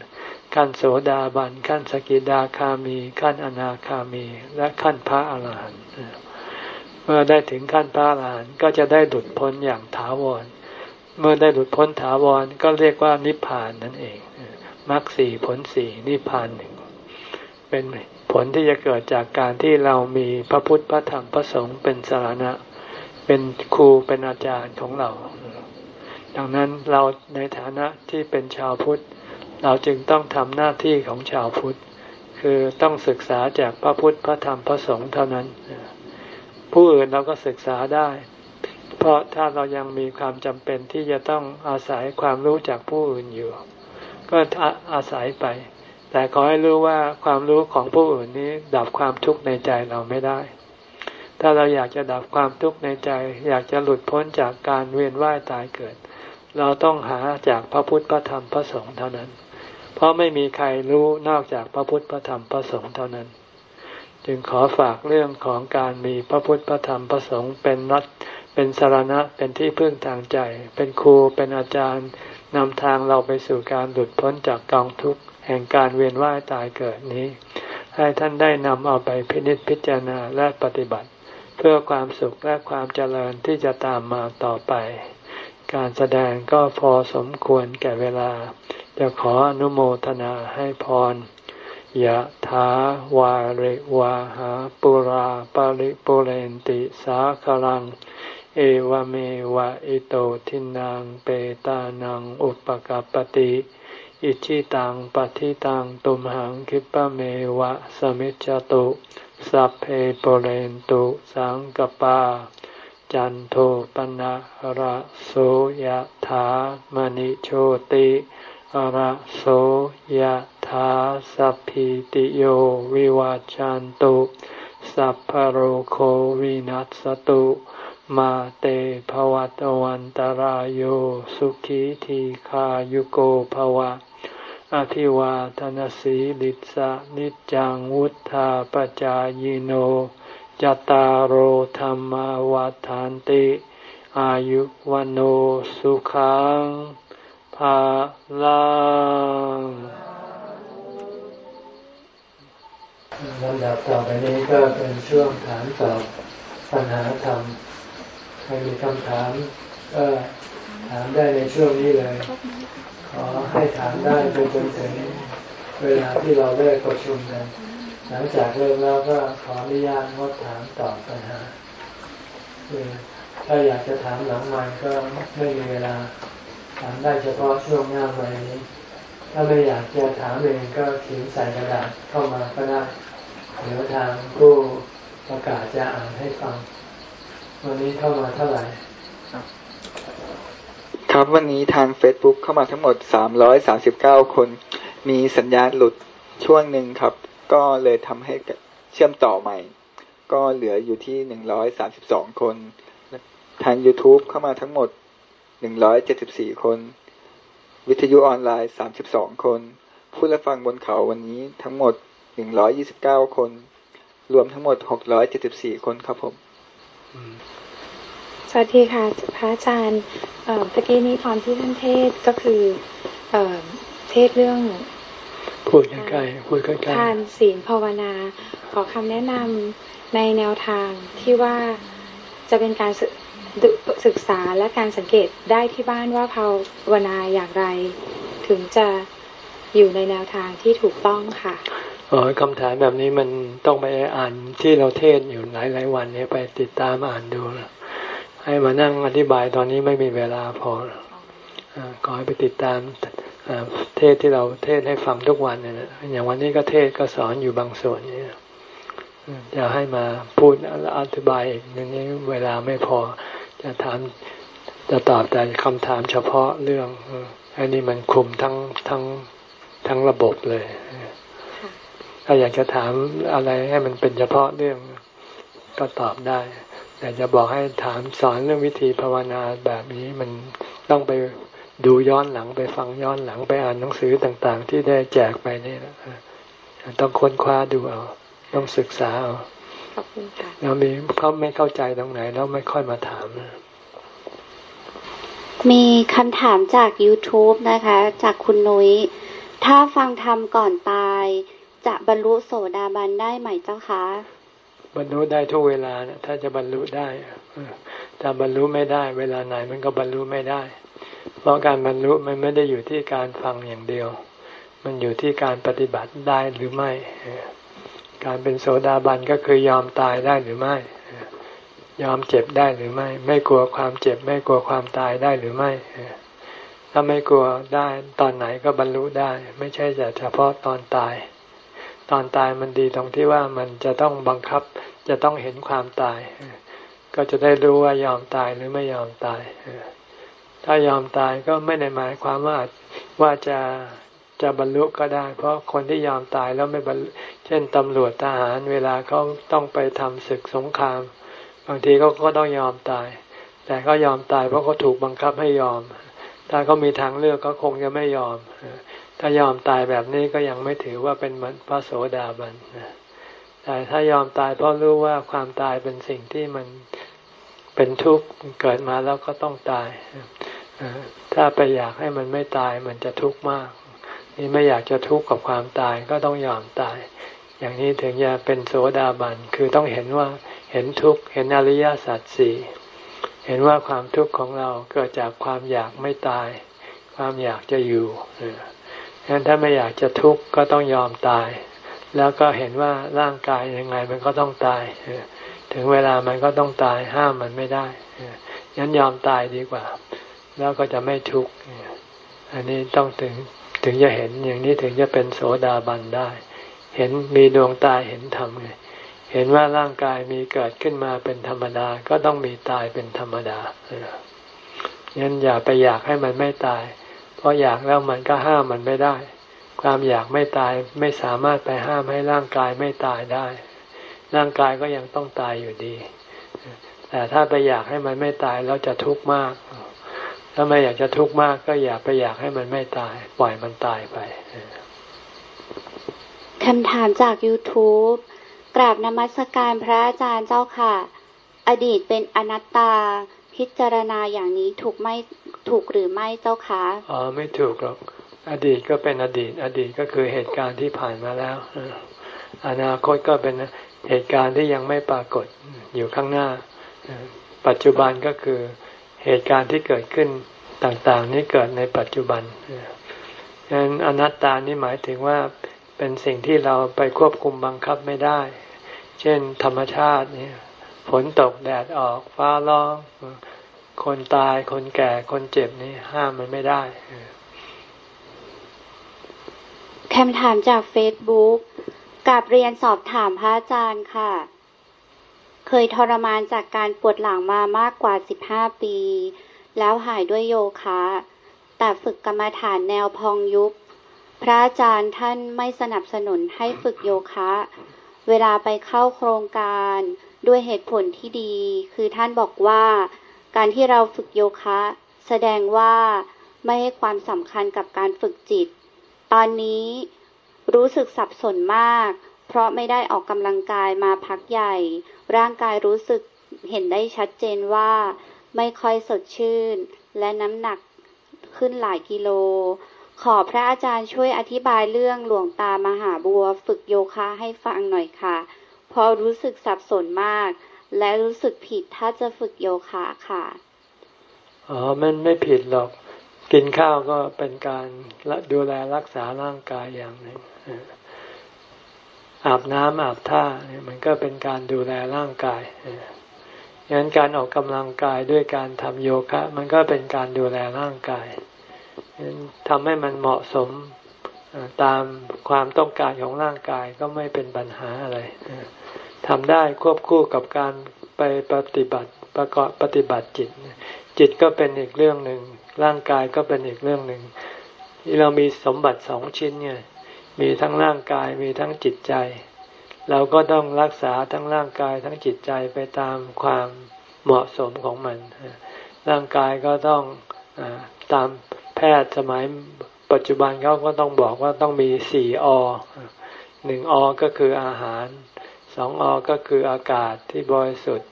ขั้นโสดาบันขั้นสกิดาคามี ขั้นอนาคามี และขั้นพระอรหันต์เมื่อได้ถึงขั้นพระอรหันต์ก็จะได้หลุดพ้นอย่างถาวร เมื่อได้หลุดพ้นถาวรก็เรียกว่านิพพานนั่นเองมรรคสี่ผลสี่นิพพานหนึ่งเป็นผลที่จะเกิดจากการที่เรามีพระพุทธพระธรรมพระสงฆ์เป็นสารณะ เป็นครูเป็นอาจารย์ของเรา ดังนั้นเราในฐานะที่เป็นชาวพุทธ เราจึงต้องทำหน้าที่ของชาวพุทธ คือต้องศึกษาจากพระพุทธพระธรรมพระสงฆ์เท่านั้น ผู้อื่นเราก็ศึกษาได้ เพราะถ้าเรายังมีความจำเป็นที่จะต้องอาศัยความรู้จากผู้อื่นอยู่ ก็อาศัยไป แต่ขอให้รู้ว่าความรู้ของผู้อื่นนี้ดับความทุกข์ในใจเราไม่ได้ถ้าเราอยากจะดับความทุกข์ในใจ อยากจะหลุดพ้นจากการเวียนว่ายตายเกิด เราต้องหาจากพระพุทธพระธรรมพระสงฆ์เท่านั้น เพราะไม่มีใครรู้นอกจากพระพุทธพระธรรมพระสงฆ์เท่านั้น จึงขอฝากเรื่องของการมีพระพุทธพระธรรมพระสงฆ์เป็นรัฐเป็นสารณะเป็นที่พึ่งทางใจ เป็นครูเป็นอาจารย์นำทางเราไปสู่การหลุดพ้นจากกองทุกข์แห่งการเวียนว่ายตายเกิดนี้ ให้ท่านได้นำเอาไปพินิจพิจารณาและปฏิบัติ เพื่อความสุขและความเจริญที่จะตามมาต่อไป การแสดงก็พอสมควรแก่เวลา จะขออนุโมทนาให้พรยะถาวาริวาหาปุราปาริปุเรนติสาคลัง เอวเมวะอิโตทินังเปตานังอุปกปติอิชิตังปฏิตังตุมหังคิปะเมวะสมิจจตุ สัพเพปเรนตุสังกปา จันโทปนะระโสยถามณิโชติระโสยถาสัพพิติโยวิวาจันตุสัพพโรโควินัสตุมาเตภวัตวันตารโยสุขีทีขายุโกภวะอภิวาทนสีลิสะนิจังวุธาปจายโน จตารโหธรรมวาทานติ อายุวันโอสุขังภาลังลำดับต่อไปนี้ก็เป็นช่วงถามตอบปัญหาธรรมครมีคำถามก็ถามได้ในช่วงนี้เลย ขอให้ถามได้จนจนถึงเวลาที่เราได้ประชุมกัน หลังจากเริ่มแล้วก็ขออนุญาตงดถามตอบปัญหาคือถ้าอยากจะถามหลังใหม่ก็ไม่มีเวลา ถามได้เฉพาะช่วงหน้าใหม่นี้ ถ้าไม่อยากจะถามเองก็เขียนใส่กระดาษเข้ามาก็ได้เดี๋ยวทางผู้ประกาศจะอ่านให้ฟัง วันนี้เข้ามาเท่าไหร่ครับวันนี้ทาง Facebook เข้ามาทั้งหมด 339 คน มีสัญญาณหลุดช่วงหนึ่งครับ ก็เลยทำให้เชื่อมต่อใหม่ ก็เหลืออยู่ที่132คนทาง YouTube เข้ามาทั้งหมด174คน วิทยุออนไลน์32คน ผู้รับฟังบนเขาวันนี้ทั้งหมด129คน รวมทั้งหมด674คนครับผมสวัสดีค่ะพระอาจารย์เมื่อกี้นี้ตอนที่ท่านเทศก็คือเอเทศเรื่อง พูดใกล้ๆพูดใกล้ๆทานศีลภาวนา ขอคำแนะนำในแนวทางที่ว่าจะเป็นการศึกษาและการสังเกตได้ที่บ้านว่าภาวนาอย่างไร ถึงจะอยู่ในแนวทางที่ถูกต้องค่ะอ๋อคำถามแบบนี้มันต้องไปอ่านที่เราเทศอยู่หลายๆวันเนี่ยไปติดตามอ่านดูนะให้มานั่งอธิบายตอนนี้ไม่มีเวลาพอขอให้ไปติดตาม เทศที่เราเทศให้ฟังทุกวันเนี่ยอย่างวันนี้ก็เทศก็สอนอยู่บางส่วนเนี่ยจะให้มาพูดอธิบายอีกอย่างนี้เวลาไม่พอ จะถามจะตอบแต่คำถามเฉพาะเรื่องอันนี้มันคุมทั้งทั้งทั้งระบบเลย ถ้าอยากจะถามอะไรให้มันเป็นเฉพาะเรื่องก็ตอบได้ แต่จะบอกให้ถามสอนเรื่องวิธีภาวนาแบบนี้มันต้องไป ดูย้อนหลังไปฟังย้อนหลังไปอ่านหนังสือต่าง ๆ ที่ได้แจกไปนี่นะต้องค้นคว้าดูเอา ต้องศึกษาเอาแล้วมีเขาไม่เข้าใจตรงไหนแล้วไม่ค่อยมาถามมีคำถามจาก YouTube นะคะ จากคุณนุย้ย ถ้าฟังธรรมก่อนตาย จะบรรลุโสดาบันได้ไหมเจ้าคะ บรรลุได้ทุกเวลานะถ้าจะบรรลุได้ถ้าบรรลุไม่ได้ เวลาไหนมันก็บรรลุไม่ได้ เพราะการบรรลุมันไม่ได้อยู่ที่การฟังอย่างเดียว มันอยู่ที่การปฏิบัติได้หรือไม่ การเป็นโสดาบันก็คือยอมตายได้หรือไม่ ยอมเจ็บได้หรือไม่ ไม่กลัวความเจ็บ ไม่กลัวความตายได้หรือไม่ ถ้าไม่กลัวได้ตอนไหนก็บรรลุได้ ไม่ใช่แต่เฉพาะตอนตาย ตอนตายมันดีตรงที่ว่ามันจะต้องบังคับ จะต้องเห็นความตาย ก็จะได้รู้ว่ายอมตายหรือไม่ยอมตาย ถ้ายอมตายก็ไม่ได้หมายความว่าว่าจะจะบรรลุก็ได้ เพราะคนที่ยอมตายแล้วไม่บรรลุเช่นตำรวจทหารเวลาเขาต้องไปทำศึกสงคราม บางทีเขาก็ต้องยอมตาย แต่ก็ยอมตายเพราะเขาถูกบังคับให้ยอม ถ้าเขามีทางเลือกก็คงจะไม่ยอม ถ้ายอมตายแบบนี้ก็ยังไม่ถือว่าเป็นพระโสดาบันแต่ถ้ายอมตายเพราะรู้ว่าความตายเป็นสิ่งที่มัน เป็นทุกข์เกิดมาแล้วก็ต้องตาย ถ้าไปอยากให้มันไม่ตายมันจะทุกข์มาก นี่ไม่อยากจะทุกข์กับความตายก็ต้องยอมตาย อย่างนี้ถึงจะเป็นโสดาบัน คือต้องเห็นว่าเห็นทุกข์เห็นอริยสัจสี่เห็นว่าความทุกข์ของเราเกิดจากความอยากไม่ตาย ความอยากจะอยู่งั้นถ้าไม่อยากจะทุกข์ก็ต้องยอมตาย แล้วก็เห็นว่าร่างกายยังไงมันก็ต้องตาย ถึงเวลามันก็ต้องตายห้ามมันไม่ได้งั้นยอมตายดีกว่า แล้วก็จะไม่ทุกข์อันนี้ต้องถึงถึงจะเห็นอย่างนี้ถึงจะเป็นโสดาบันได้ เห็นมีดวงตาเห็นธรรมไงเห็นว่าร่างกายมีเกิดขึ้นมาเป็นธรรมดาก็ต้องมีตายเป็นธรรมดางั้นอย่าไปอยากให้มันไม่ตาย เพราะอยากแล้วมันก็ห้ามมันไม่ได้ ความอยากไม่ตายไม่สามารถไปห้ามให้ร่างกายไม่ตายได้ ร่างกายก็ยังต้องตายอยู่ดี แต่ถ้าไปอยากให้มันไม่ตายแล้วจะทุกข์มาก ถ้าไม่อยากจะทุกข์มาก ก็อย่าไปอยากให้มันไม่ตาย ปล่อยมันตายไปคำถามจาก YouTube กราบนมัสการพระอาจารย์เจ้าค่ะ อดีตเป็นอนัตตาพิจารณาอย่างนี้ถูกไม่ถูกหรือไม่เจ้าคะอ๋อไม่ถูกหรอกอดีตก็เป็นอดีต อดีตก็คือเหตุการณ์ที่ผ่านมาแล้วอนาคตก็เป็น เหตุการณ์ที่ยังไม่ปรากฏอยู่ข้างหน้า ปัจจุบันก็คือเหตุการณ์ที่เกิดขึ้นต่างๆ นี้เกิดในปัจจุบันดังนั้นอนัตตานี่หมายถึงว่าเป็นสิ่งที่เราไปควบคุมบังคับไม่ได้ เช่น ธรรมชาติเนี่ยฝนตกแดดออกฟ้าร้อง คนตายคนแก่คนเจ็บนี่ห้ามมันไม่ได้คำถามจากเฟซบุ๊ก กับเรียนสอบถามพระอาจารย์ค่ะ เคยทรมานจากการปวดหลังมามากกว่า15ปี แล้วหายด้วยโยคะ แต่ฝึกกรรมฐานแนวพองยุบ พระอาจารย์ท่านไม่สนับสนุนให้ฝึกโยคะ เวลาไปเข้าโครงการด้วยเหตุผลที่ดี คือท่านบอกว่า การที่เราฝึกโยคะ แสดงว่าไม่ให้ความสำคัญกับการฝึกจิต ตอนนี้ รู้สึกสับสนมาก เพราะไม่ได้ออกกำลังกายมาพักใหญ่ ร่างกายรู้สึกเห็นได้ชัดเจนว่า ไม่ค่อยสดชื่น และน้ำหนักขึ้นหลายกิโล ขอพระอาจารย์ช่วยอธิบายเรื่องหลวงตามหาบัวฝึกโยคะให้ฟังหน่อยค่ะ พอรู้สึกสับสนมาก และรู้สึกผิดถ้าจะฝึกโยคะค่ะ อ๋อ มันไม่ผิดหรอก กินข้าวก็เป็นการดูแลรักษาร่างกายอย่างหนึ่ง อาบน้ำอาบท่าเนี่ยมันก็เป็นการดูแลร่างกายงนั้นการออกกำลังกายด้วยการทำโยคะ มันก็เป็นการดูแลร่างกายทำให้มันเหมาะสมตามความต้องการของร่างกายก็ไม่เป็นปัญหาอะไรทำได้ควบคู่กับการไปปฏิบัติประกอบปฏิบัติจิต จิตก็เป็นอีกเรื่องหนึ่งร่างกายก็เป็นอีกเรื่องหนึ่งที่เรามีสมบัติสองชิ้นเนี่ย มีทั้งร่างกายมีทั้งจิตใจ เราก็ต้องรักษาทั้งร่างกายทั้งจิตใจไปตามความเหมาะสมของมัน ร่างกายก็ต้องอตามแพทย์สมัยปัจจุบันเขาก็ต้องบอกว่าต้องมีสี่อหนึ่งอก็คืออาหารสองอก็คืออากาศที่บริสุทธิ์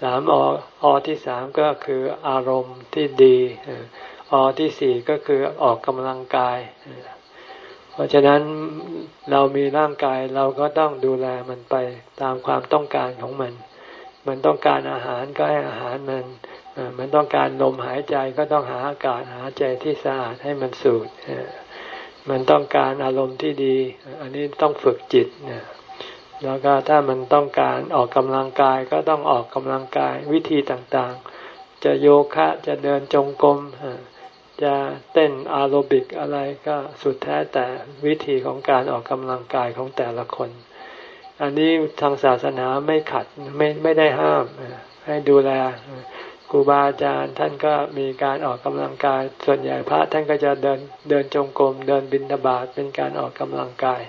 สามออที่สามก็คืออารมณ์ที่ดีอที่สี่ก็คือออกกำลังกาย ราะฉะนั้นเรามีร่างกายเราก็ต้องดูแลมันไปตามความต้องการของมัน มันต้องการอาหารก็ให้อาหารมัน มันต้องการลมหายใจก็ต้องหาอากาศหาใจที่สะอาดให้มันสูด มันต้องการอารมณ์ที่ดี อันนี้ต้องฝึกจิตนี่ยแล้วก็ถ้ามันต้องการออกกำลังกายก็ต้องออกกำลังกายวิธีต่างๆ จะโยคะจะเดินจงกรม จะเต้นอาโรบิกอะไรก็สุดแท้แต่วิธีของการออกกำลังกายของแต่ละคน อันนี้ทางศาสนาไม่ขัดไม่ไม่ได้ห้าม ให้ดูแลครูบาอาจารย์ท่านก็มีการออกกำลังกาย ส่วนใหญ่พระท่านก็จะเดินเดินจงกรมเดินบินทบาทเป็นการออกกำลังกาย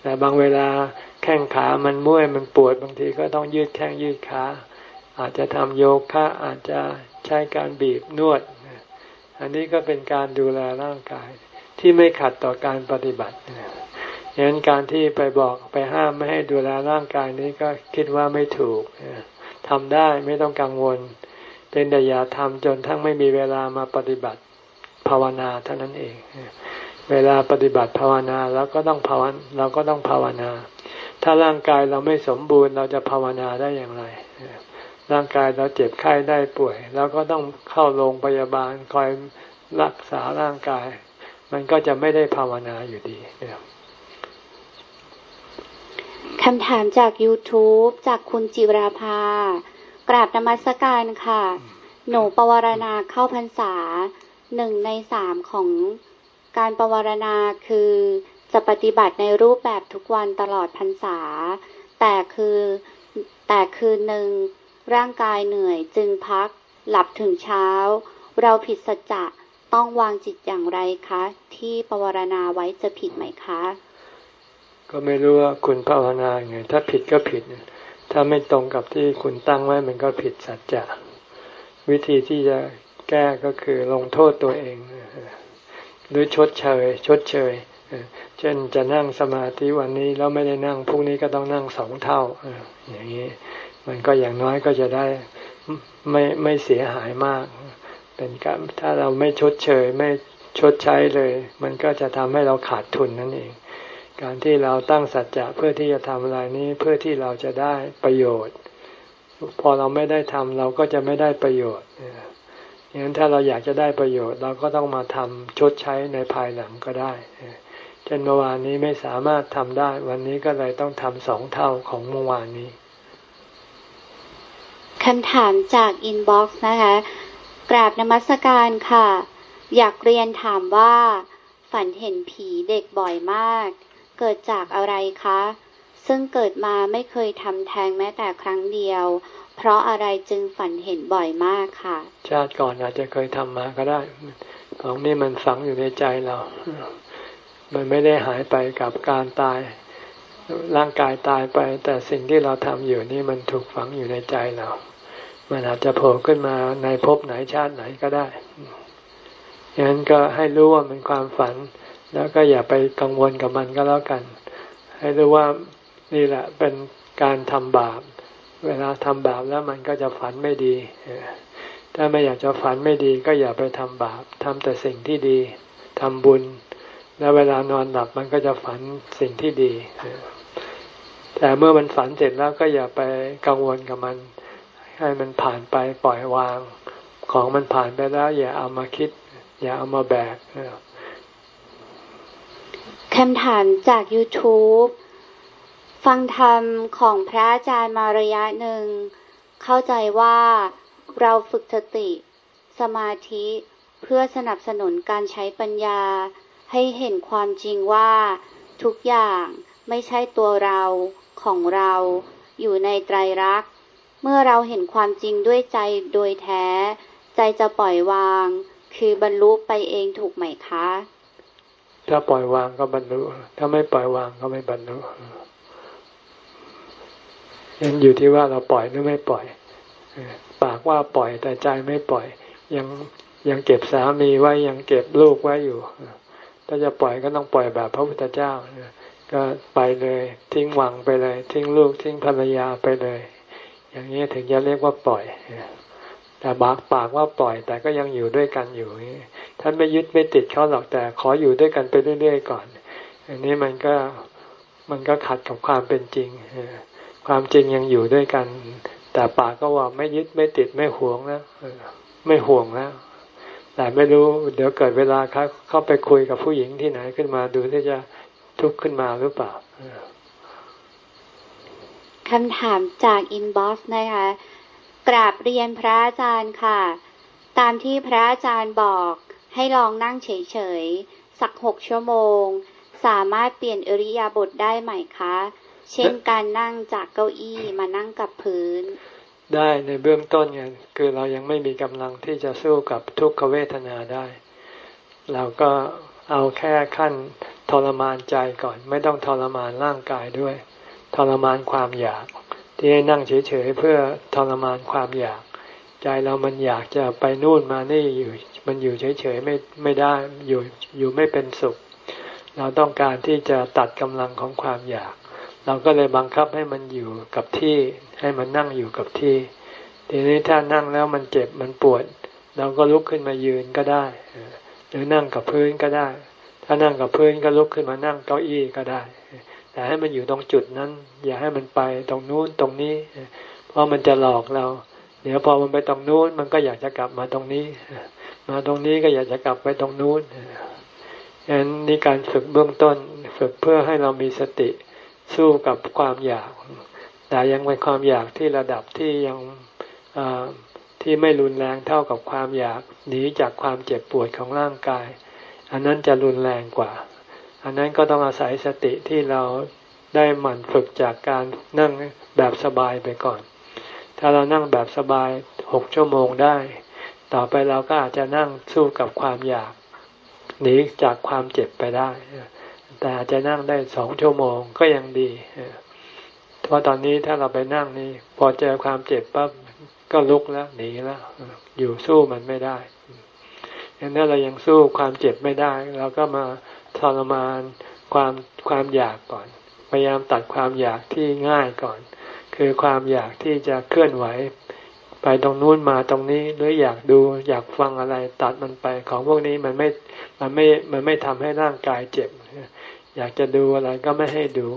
แต่บางเวลาแข้งขามันม้วยมันปวดบางทีก็ต้องยืดแข้งยืดขาอาจจะทำโยคะอาจจะใช้การบีบนวด อันนี้ก็เป็นการดูแลร่างกายที่ไม่ขัดต่อการปฏิบัติดังนั้นการที่ไปบอกไปห้ามไม่ให้ดูแลร่างกายนี้ก็คิดว่าไม่ถูกทำได้ไม่ต้องกังวลเป็นแต่อย่าทำจนทั้งไม่มีเวลามาปฏิบัติภาวนาเท่านั้นเอง เวลาปฏิบัติภาวนาเราก็ต้องภาวนาเราก็ต้องภาวนา ถ้าร่างกายเราไม่สมบูรณ์เราจะภาวนาได้อย่างไร ร่างกายเราเจ็บไข้ได้ป่วยเราก็ต้องเข้าโรงพยาบาลคอยรักษาร่างกาย มันก็จะไม่ได้ภาวนาอยู่ดีคำถามจาก YouTube จากคุณจิราภา กราบนมัสการค่ะ หนูปวารณาเข้าพรรษาหนึ่งในสามของการปวารณาคือจะปฏิบัติในรูปแบบทุกวันตลอดพรรษา แต่คือแต่คืนหนึ่ง ร่างกายเหนื่อยจึงพัก หลับถึงเช้า เราผิดสัจจะต้องวางจิตอย่างไรคะ ที่ปวารณาไว้จะผิดไหมคะ ก็ไม่รู้ว่าคุณภาวนาไง ถ้าผิดก็ผิด ถ้าไม่ตรงกับที่คุณตั้งไว้มันก็ผิดสัจจะวิธีที่จะแก้ก็คือลงโทษตัวเอง หรือชดเชย ชดเชยเช่นจะนั่งสมาธิวันนี้แล้วไม่ได้นั่งพรุ่งนี้ก็ต้องนั่งสองเท่าอย่างนี้ มันก็อย่างน้อยก็จะได้ไม่ไม่เสียหายมาก เป็นการถ้าเราไม่ชดเชยไม่ชดใช้เลย มันก็จะทำให้เราขาดทุนนั่นเอง การที่เราตั้งสัจจะเพื่อที่จะทำอะไรนี้เพื่อที่เราจะได้ประโยชน์ พอเราไม่ได้ทำเราก็จะไม่ได้ประโยชน์อย่างนั้นถ้าเราอยากจะได้ประโยชน์ เราก็ต้องมาทำชดใช้ในภายหลังก็ได้เช่นเมื่อวานนี้ไม่สามารถทำได้ วันนี้ก็เลยต้องทำสองเท่าของเมื่อวานนี้ คำถามจาก inbox นะคะ กราบนมัสการค่ะ อยากเรียนถามว่า ฝันเห็นผีเด็กบ่อยมาก เกิดจากอะไรคะ ซึ่งเกิดมาไม่เคยทำแท้งแม้แต่ครั้งเดียว เพราะอะไรจึงฝันเห็นบ่อยมากค่ะ ชาติก่อนอาจจะเคยทำมาก็ได้ ของนี่มันฝังอยู่ในใจเรา มันไม่ได้หายไปกับการตายร่างกายตายไป แต่สิ่งที่เราทำอยู่นี่มันถูกฝังอยู่ในใจเรา มันอาจจะโผล่ขึ้นมาในภพไหนชาติไหนก็ได้ฉะนั้นก็ให้รู้ว่ามันความฝัน แล้วก็อย่าไปกังวลกับมันก็แล้วกัน ให้รู้ว่านี่แหละเป็นการทำบาป เวลาทำบาปแล้วมันก็จะฝันไม่ดีถ้าไม่อยากจะฝันไม่ดี ก็อย่าไปทำบาปทำแต่สิ่งที่ดีทำบุญ แล้วเวลานอนหลับมันก็จะฝันสิ่งที่ดีแต่เมื่อมันฝันเสร็จแล้วก็อย่าไปกังวลกับมัน ให้มันผ่านไปปล่อยวาง ของมันผ่านไปแล้ว อย่าเอามาคิด อย่าเอามาแบกคำถามจาก YouTube ฟังธรรมของพระอาจารย์มาระยะหนึ่ง เข้าใจว่าเราฝึกสติ สมาธิเพื่อสนับสนุนการใช้ปัญญา ให้เห็นความจริงว่าทุกอย่างไม่ใช่ตัวเราของเราอยู่ในไตรลักษณ์ เมื่อเราเห็นความจริงด้วยใจโดยแท้ ใจจะปล่อยวาง คือบรรลุไปเองถูกไหมคะ ถ้าปล่อยวางก็บรรลุถ้าไม่ปล่อยวางก็ไม่บรรลุยังอยู่ที่ว่าเราปล่อยหรือไม่ปล่อยปากว่าปล่อยแต่ใจไม่ปล่อย ยังยังเก็บสามีไว้ยังเก็บลูกไว้อยู่ ถ้าจะปล่อยก็ต้องปล่อยแบบพระพุทธเจ้าก็ไปเลย ทิ้งวังไปเลย ทิ้งลูกทิ้งภรรยาไปเลย อย่างนี้ถึงจะเรียกว่าปล่อยแต่บากปากว่าปล่อย แต่ก็ยังอยู่ด้วยกันอยู่ท่านไม่ยึดไม่ติดเขาหรอกแต่ ขออยู่ด้วยกันไปเรื่อยๆก่อน อันนี้มันก็มันก็ขัดกับความเป็นจริงความจริงยังอยู่ด้วยกัน แต่ปากก็ว่าไม่ยึดไม่ติดไม่หวงแล้วไม่ห่วงแล้วแต่ไม่รู้เดี๋ยวเกิดเวลาเขาเข้าไปคุยกับผู้หญิงที่ไหนขึ้นมาดูที่จะทุกข์ขึ้นมาหรือเปล่า คำถามจาก inbox นะคะ กราบเรียนพระอาจารย์ค่ะ ตามที่พระอาจารย์บอกให้ลองนั่งเฉยๆ สักหกชั่วโมง สามารถเปลี่ยนอิริยาบถได้ไหมคะ เช่นการนั่งจากเก้าอี้มานั่งกับพื้น ได้ในเบื้องต้นไงคือเรายังไม่มีกำลังที่จะสู้กับทุกขเวทนาได้ เราก็เอาแค่ขั้นทรมานใจก่อน ไม่ต้องทรมานร่างกายด้วย ทรมานความอยาก ที่ให้นั่งเฉยๆเพื่อทรมานความอยาก ใจเรามันอยากจะไปนู่นมานี่อยู่มันอยู่เฉยๆไม่ไม่ได้อยู่อยู่ไม่เป็นสุข เราต้องการที่จะตัดกำลังของความอยาก เราก็เลยบังคับให้มันอยู่กับที่ ให้มันนั่งอยู่กับที่ ทีนี้ถ้านั่งแล้วมันเจ็บมันปวด เราก็ลุกขึ้นมายืนก็ได้ หรือนั่งกับพื้นก็ได้ ถ้านั่งกับพื้นก็ลุกขึ้นมานั่งเก้าอี้ก็ได้ แต่ให้มันอยู่ตรงจุดนั้น อย่าให้มันไปตรงนู้นตรงนี้ เพราะมันจะหลอกเรา เดี๋ยวพอมันไปตรงนู้นมันก็อยากจะกลับมาตรงนี้ มาตรงนี้ก็อยากจะกลับไปตรงนู้นฉะนั้นนี่การฝึกเบื้องต้นฝึกเพื่อให้เรามีสติสู้กับความอยาก แต่ยังเป็นความอยากที่ระดับที่ยังที่ไม่รุนแรงเท่ากับความอยากหนีจากความเจ็บปวดของร่างกาย อันนั้นจะรุนแรงกว่า อันนั้นก็ต้องอาศัยสติที่เราได้หมั่นฝึกจากการนั่งแบบสบายไปก่อน ถ้าเรานั่งแบบสบายหกชั่วโมงได้ ต่อไปเราก็อาจจะนั่งสู้กับความอยากหนีจากความเจ็บไปได้ แต่อาจจะนั่งได้สองชั่วโมงก็ยังดี เพราะตอนนี้ถ้าเราไปนั่งนี่พอเจอความเจ็บปั๊บก็ลุกแล้วหนีแล้ว อยู่สู้มันไม่ได้ยังนั้นเรายังสู้ความเจ็บไม่ได้ เราก็มา ทรมานความความอยากก่อน พยายามตัดความอยากที่ง่ายก่อน คือความอยากที่จะเคลื่อนไหว ไปตรงนู้นมาตรงนี้หรืออยากดูอยากฟังอะไรตัดมันไปของพวกนี้มันไม่มันไม่มันไม่ทำให้ร่างกายเจ็บ อยากจะดูอะไรก็ไม่ให้ดู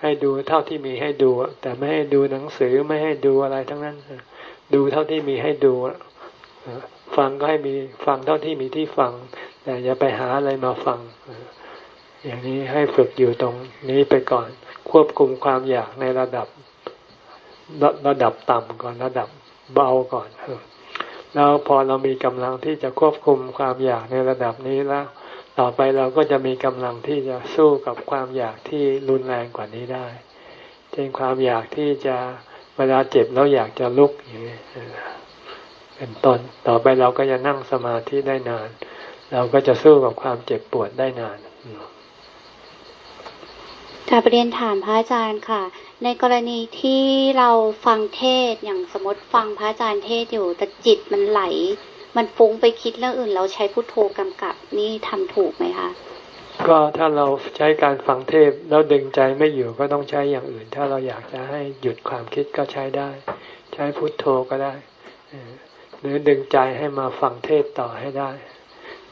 ให้ดูเท่าที่มีให้ดู แต่ไม่ให้ดูหนังสือไม่ให้ดูอะไรทั้งนั้น ดูเท่าที่มีให้ดู ฟังก็ให้มีฟังเท่าที่มีที่ฟังแต่อย่าไปหาอะไรมาฟัง อย่างนี้ให้ฝึกอยู่ตรงนี้ไปก่อน ควบคุมความอยากในระดับระดับต่ำก่อนระดับเบาก่อนแล้วพอเรามีกำลังที่จะควบคุมความอยากในระดับนี้แล้ว ต่อไปเราก็จะมีกำลังที่จะสู้กับความอยากที่รุนแรงกว่านี้ได้เช่นความอยากที่จะเวลาเจ็บแล้วอยากจะลุกอย่างนี้ เป็นต้น ต่อไปเราก็จะนั่งสมาธิได้นาน เราก็จะสู้กับความเจ็บปวดได้นานกาบเรียนถามพระอาจารย์ค่ะ ในกรณีที่เราฟังเทศอย่างสมมติฟังพระอาจารย์เทศอยู่แต่จิตมันไหล มันฟุ้งไปคิดเรื่องอื่น เราใช้พุทโธกำกับนี่ทำถูกไหมคะก็ถ้าเราใช้การฟังเทศแล้วดึงใจไม่อยู่ก็ต้องใช้อย่างอื่น ถ้าเราอยากจะให้หยุดความคิดก็ใช้ได้ ใช้พุทโธก็ได้ หรือดึงใจให้มาฟังเทศต่อให้ได้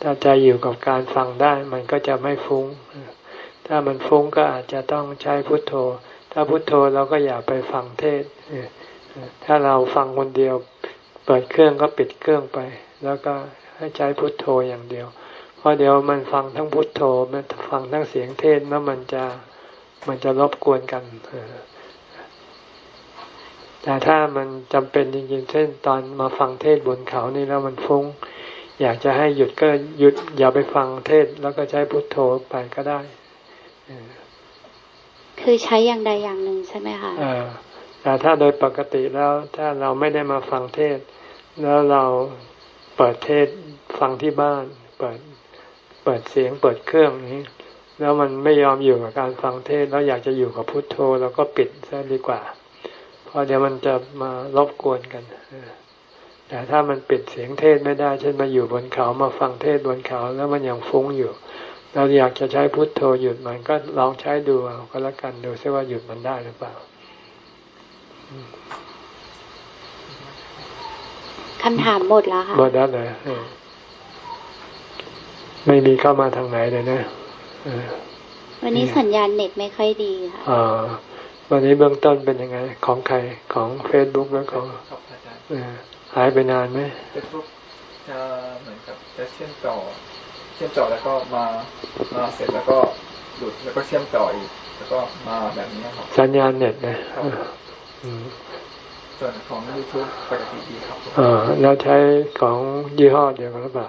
ถ้าใจอยู่กับการฟังได้ มันก็จะไม่ฟุง้ง ถ้ามันฟุ้งก็อาจจะต้องใช้พุทโธ ถ้าพุทโธเราก็อย่าไปฟังเทศ ถ้าเราฟังคนเดียว เปิดเครื่องก็ปิดเครื่องไป แล้วก็ให้ใช้พุทโธอย่างเดียว เพราะเดี๋ยวมันฟังทั้งพุทโธ มันฟังทั้งเสียงเทศแล้วมันจะมันจะรบกวนกัน แต่ถ้ามันจำเป็นจริงๆ เช่นตอนมาฟังเทศบนเขานี่แล้วมันฟุง้ง อยากจะให้หยุดก็หยุดอย่าไปฟังเทศแล้วก็ใช้พุทโธไปก็ได้ คือใช้อย่างใดอย่างหนึ่งใช่ไหมคะแต่ถ้าโดยปกติแล้วถ้าเราไม่ได้มาฟังเทศ แล้วเราเปิดเทศฟังที่บ้าน เปิดเปิดเสียงเปิดเครื่องนี้ แล้วมันไม่ยอมอยู่กับการฟังเทศแล้วอยากจะอยู่กับพุทโธเราก็ปิดซะดีกว่าเพ ราะเดี๋ยวมันจะมารบกวนกันแต่ถ้ามันปิดเสียงเทศไม่ได้เช่นมาอยู่บนเขามาฟังเทศบนเขาแล้วมันยังฟุ้งอยู่ เราอยากจะใช้พุทโธหยุดมันก็ลองใช้ดูเอาก็แล้วกันดูซิว่าหยุดมันได้หรือเปล่าคำถามหมดแล้วค่ะหมดแล้วเลยไม่มีเข้ามาทางไหนเลยนะวันนี้สัญญาณเน็ตไม่ค่อยดีค่ะอ่า วันนี้เบื้องต้นเป็นยังไง ของใครของเฟซบุ๊กแล้วของหายไปนานไหมเฟซบุ๊กจะเหมือนกับจะเชื่อมต่อชื่อมต่อแล้วก็มามาเสร็จแล้วก็หลุดแล้วก็เชื่อมต่ออีก แล้วก็มาแบบนี้ครับสัญญาณเน็ตนะส่วนของยูทูบปกติดีครับอ่าเราใช้ของยี่ห้อเดียวกันหรือเปล่า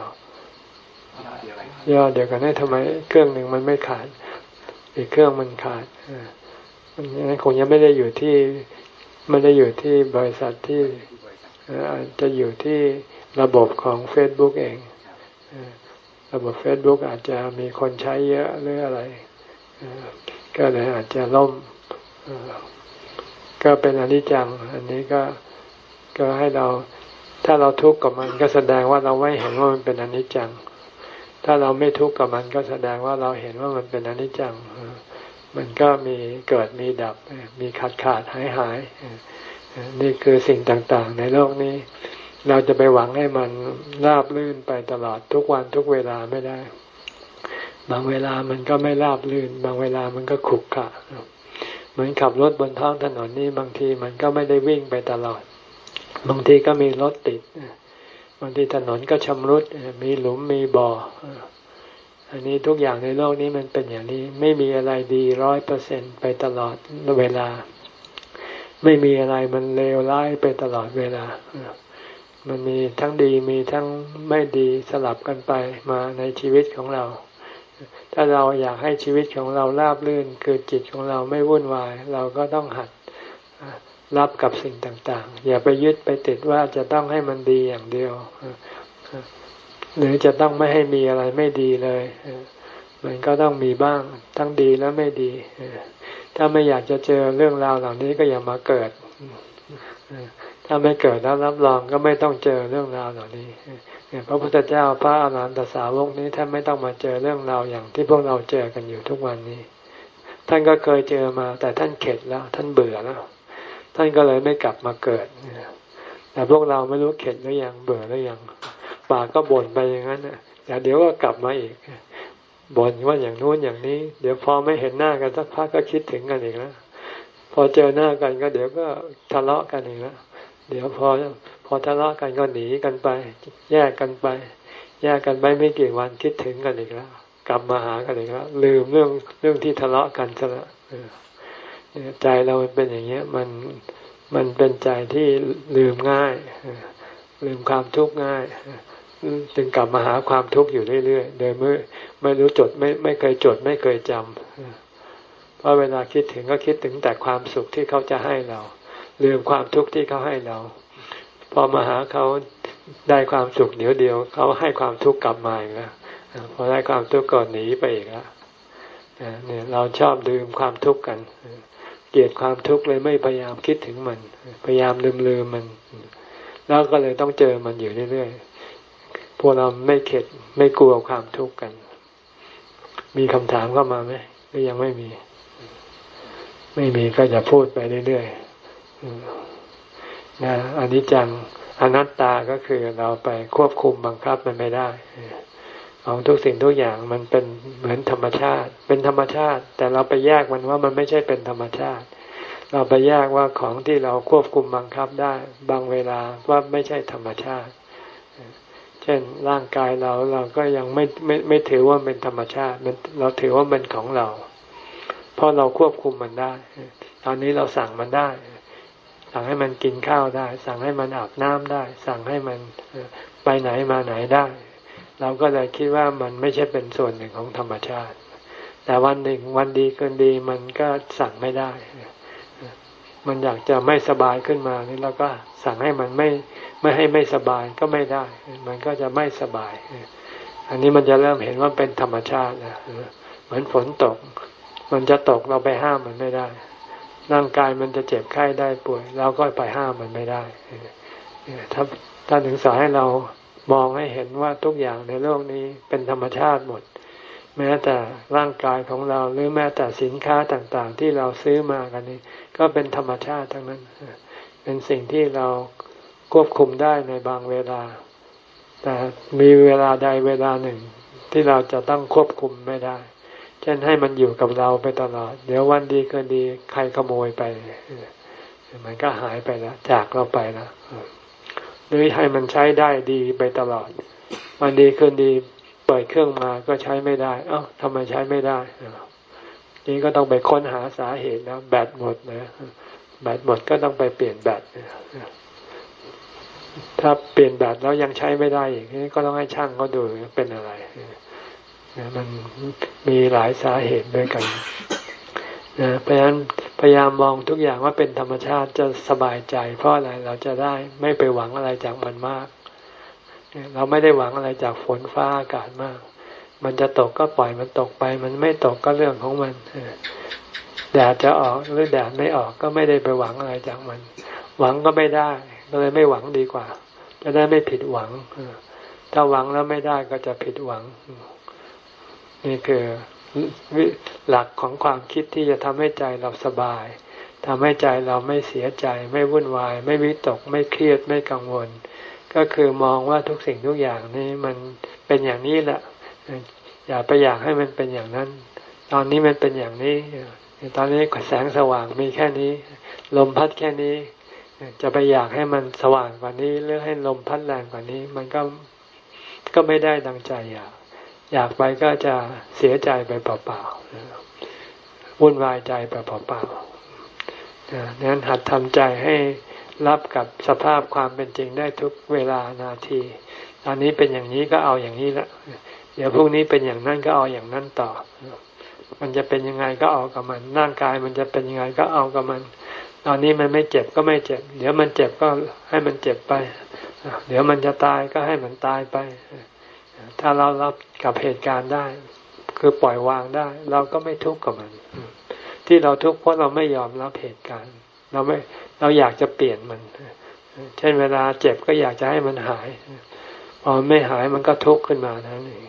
ยี่ห้อเดียวกันนี่ทำไมเครื่องหนึ่งมันไม่ขาด อีกเครื่องมันขาดอั นนี้คงยังไม่ได้อยู่ที่ไม่ได้อยู่ที่บริษัทที่อาจจะอยู่ที่ระบบของ Facebook เอง ระบบเฟซบุ๊กอาจจะมีคนใช้เยอะหรืออะไร ก็เลยอาจจะล่ม ก็เป็นอนิจจัง อันนี้ก็ก็ให้เราถ้าเราทุกข์กับมันก็แสดงว่าเราไม่เห็นว่ามันเป็นอนิจจัง ถ้าเราไม่ทุกข์กับมันก็แสดงว่าเราเห็นว่ามันเป็นอนิจจัง มันก็มีเกิดมีดับ มีขาดขาดหายหายนี่คือสิ่งต่างๆ ในโลกนี้ เราจะไปหวังให้มันราบลื่นไปตลอดทุกวันทุกเวลาไม่ได้ บางเวลามันก็ไม่ราบลื่น บางเวลามันก็ขุกขะเหมือนขับรถบนท้องถนนนี่บางทีมันก็ไม่ได้วิ่งไปตลอด บางทีก็มีรถติด บางทีถนนก็ชำรุด มีหลุมมีบ่อ อันนี้ทุกอย่างในโลกนี้มันเป็นอย่างนี้ ไม่มีอะไรดีร้อยเปอร์เซ็นไปตลอดเวลา ไม่มีอะไรมันเลวร้ายไปตลอดเวลา มันมีทั้งดีมีทั้งไม่ดีสลับกันไปมาในชีวิตของเรา ถ้าเราอยากให้ชีวิตของเราราบรื่นคือจิตของเราไม่วุ่นวาย เราก็ต้องหัดรับกับสิ่งต่าง ๆ อย่าไปยึดไปติดว่าจะต้องให้มันดีอย่างเดียว หรือจะต้องไม่ให้มีอะไรไม่ดีเลยมันก็ต้องมีบ้างทั้งดีและไม่ดีถ้าไม่อยากจะเจอเรื่องราวเหล่านี้ก็อย่ามาเกิดถ้าไม่เกิดแล้วรับรองก็ไม่ต้องเจอเรื่องราวเหล่านี้พระพุทธเจ้าพระอาจารหันตสาวกนี้ท่านไม่ต้องมาเจอเรื่องราวอย่างที่พวกเราเจอกันอยู่ทุกวันนี้ ท่านก็เคยเจอมา แต่ท่านเข็ดแล้ว ท่านเบื่อแล้ว ท่านก็เลยไม่กลับมาเกิดแต่พวกเราไม่รู้เข็ดหรือยังเบื่อหรือยัง ปากก็บ่นไปอย่างนั้นแต่เดี๋ยวก็กลับมาอีกบ่นว่าอย่างนู้นอย่างนี้ เดี๋ยวพอไม่เห็นหน้ากันสักพักก็คิดถึงกันอีกแล้วพอเจอหน้ากันก็เดี๋ยวก็ทะเลาะกันอีกแล้วเดี๋ยวพอพอทะเลาะกันก็หนีกันไป แยกกันไป แยกกันไปไม่กี่วันคิดถึงกันอีกแล้วกลับมาหากันอีกแล้วลืมเรื่องเรื่องที่ทะเลาะกันซะละใจเราเป็นอย่างเงี้ย มันมันเป็นใจที่ลืมง่าย ลืมความทุกข์ง่าย จึงกลับมาหาความทุกข์อยู่เรื่อยๆ โดยไม่ไม่รู้จดไม่ไม่เคยจดไม่เคยจำเพราะเวลาคิดถึงก็คิดถึงแต่ความสุขที่เขาจะให้เราลืมความทุกข์ที่เขาให้เรา พอมาหาเขาได้ความสุขเดียวเดียว เขาให้ความทุกข์กลับมาอีกแล้วพอได้ความทุกข์ก่อนหนีไปอีกแล้วเนี่ยเราชอบลืมความทุกข์กันเกลียดความทุกข์เลยไม่พยายามคิดถึงมัน พยายามลืมลืมมัน แล้วก็เลยต้องเจอมันอยู่เรื่อยๆ พวกเราไม่เข็ดไม่กลัวความทุกข์กัน มีคำถามเข้ามาไหมหรือยังไม่มี ไม่มีก็จะพูดไปเรื่อยๆนะอันนี้จังอนัตตาก็คือเราไปควบคุมบังคับมันไม่ได้ของทุกสิ่งทุกอย่างมันเป็นเหมือนธรรมชาติ เป็นธรรมชาติ แต่เราไปแยกมันว่ามันไม่ใช่เป็นธรรมชาติ เราไปแยกว่าของที่เราควบคุมบังคับได้ บางเวลาว่าไม่ใช่ธรรมชาติ ช่นร่างกายเราเราก็ยังไม่ไม่ไม่ถือว่าเป็นธรรมชาติเราถือว่าเป็นของเรา เพราะเราควบคุมมันได้ ตอนนี้เราสั่งมันได้ สั่งให้มันกินข้าวได้ สั่งให้มันอาบน้ำได้ สั่งให้มันไปไหนมาไหนได้ เราก็เลยคิดว่ามันไม่ใช่เป็นส่วนหนึ่งของธรรมชาติ แต่วันหนึ่งวันดีเกินดีมันก็สั่งไม่ได้ มันอยากจะไม่สบายขึ้นมานี่เราก็สั่งให้มันไม่ไม่ให้ไม่สบายก็ไม่ได้ มันก็จะไม่สบาย อันนี้มันจะเริ่มเห็นว่าเป็นธรรมชาตินะเหมือนฝนตก มันจะตกเราไปห้ามมันไม่ได้ ร่างกายมันจะเจ็บไข้ได้ป่วยเราก็ไปห้ามมันไม่ได้ถ้าถ้าถึงสอนให้เรามองให้เห็นว่าทุกอย่างในโลกนี้เป็นธรรมชาติหมด แม้แต่ร่างกายของเราหรือแม้แต่สินค้าต่างๆ ที่เราซื้อมากันนี้ ก็เป็นธรรมชาติทั้งนั้น เป็นสิ่งที่เราควบคุมได้ในบางเวลา แต่มีเวลาใดเวลาหนึ่ง ที่เราจะต้องควบคุมไม่ได้ เช่นให้มันอยู่กับเราไปตลอด เดี๋ยววันดีก็ดีใครขโมยไป มันก็หายไปแล้ว จากเราไปแล้วหรือให้มันใช้ได้ดีไปตลอด วันดีคืนดี เปิดเครื่องมาก็ใช้ไม่ได้ เอ้าทำไมใช้ไม่ได้นี่ก็ต้องไปค้นหาสาเหตุนะแบตหมดนะแบตหมดก็ต้องไปเปลี่ยนแบตถ้าเปลี่ยนแบตแล้วยังใช้ไม่ได้อีกนี่ก็ต้องให้ช่างเขาดูเป็นอะไรมันมีหลายสาเหตุด้วยกันนะเพราะฉะนั้นพยายามมองทุกอย่างว่าเป็นธรรมชาติจะสบายใจ เพราะอะไรเราจะได้ไม่ไปหวังอะไรจากมันมาก เราไม่ได้หวังอะไรจากฝนฟ้าอากาศมาก มันจะตกก็ปล่อยมันตกไป มันไม่ตกก็เรื่องของมันแดดจะออกหรือแดดไม่ออกก็ไม่ได้ไปหวังอะไรจากมัน หวังก็ไม่ได้ก็เลยไม่หวังดีกว่า จะได้ไม่ผิดหวังถ้าหวังแล้วไม่ได้ก็จะผิดหวัง นี่คือหลักของความคิดที่จะทำให้ใจเราสบายทำให้ใจเราไม่เสียใจ ไม่วุ่นวาย ไม่วิตก ไม่เครียดไม่กังวล ก็คือมองว่าทุกสิ่งทุกอย่างนี้มันเป็นอย่างนี้แหละ อย่าไปอยากให้มันเป็นอย่างนั้น ตอนนี้มันเป็นอย่างนี้ ตอนนี้แสงสว่างมีแค่นี้ ลมพัดแค่นี้ จะไปอยากให้มันสว่างกว่านี้ หรือให้ลมพัดแรงกว่านี้ มันก็ก็ไม่ได้ดังใจอยาก อยากไปก็จะเสียใจไปเปล่าๆวุ่นวายใจไปเปล่าๆดังนั้นหัดทำใจให้ รับกับสภาพความเป็นจริงได้ทุกเวลานาที ตอนนี้เป็นอย่างนี้ก็เอาอย่างนี้ละเดี๋ยวพรุ่งนี้เป็นอย่างนั้นก็เอาอย่างนั้นต่อ มันจะเป็นยังไงก็เอากับมันร่างกายมันจะเป็นยังไงก็เอากับมัน ตอนนี้มันไม่เจ็บก็ไม่เจ็บ เดี๋ยวมันเจ็บก็ให้มันเจ็บไป เดี๋ยวมันจะตายก็ให้มันตายไป ถ้าเรารับกับเหตุการณ์ได้ คือปล่อยวางได้ เราก็ไม่ทุกข์กับมัน ที่เราทุกข์เพราะเราไม่ยอมรับเหตุการณ์ เราไม่เราอยากจะเปลี่ยนมัน เช่นเวลาเจ็บก็อยากจะให้มันหาย พอไม่หายมันก็ทุกข์ขึ้นมานั่นเอง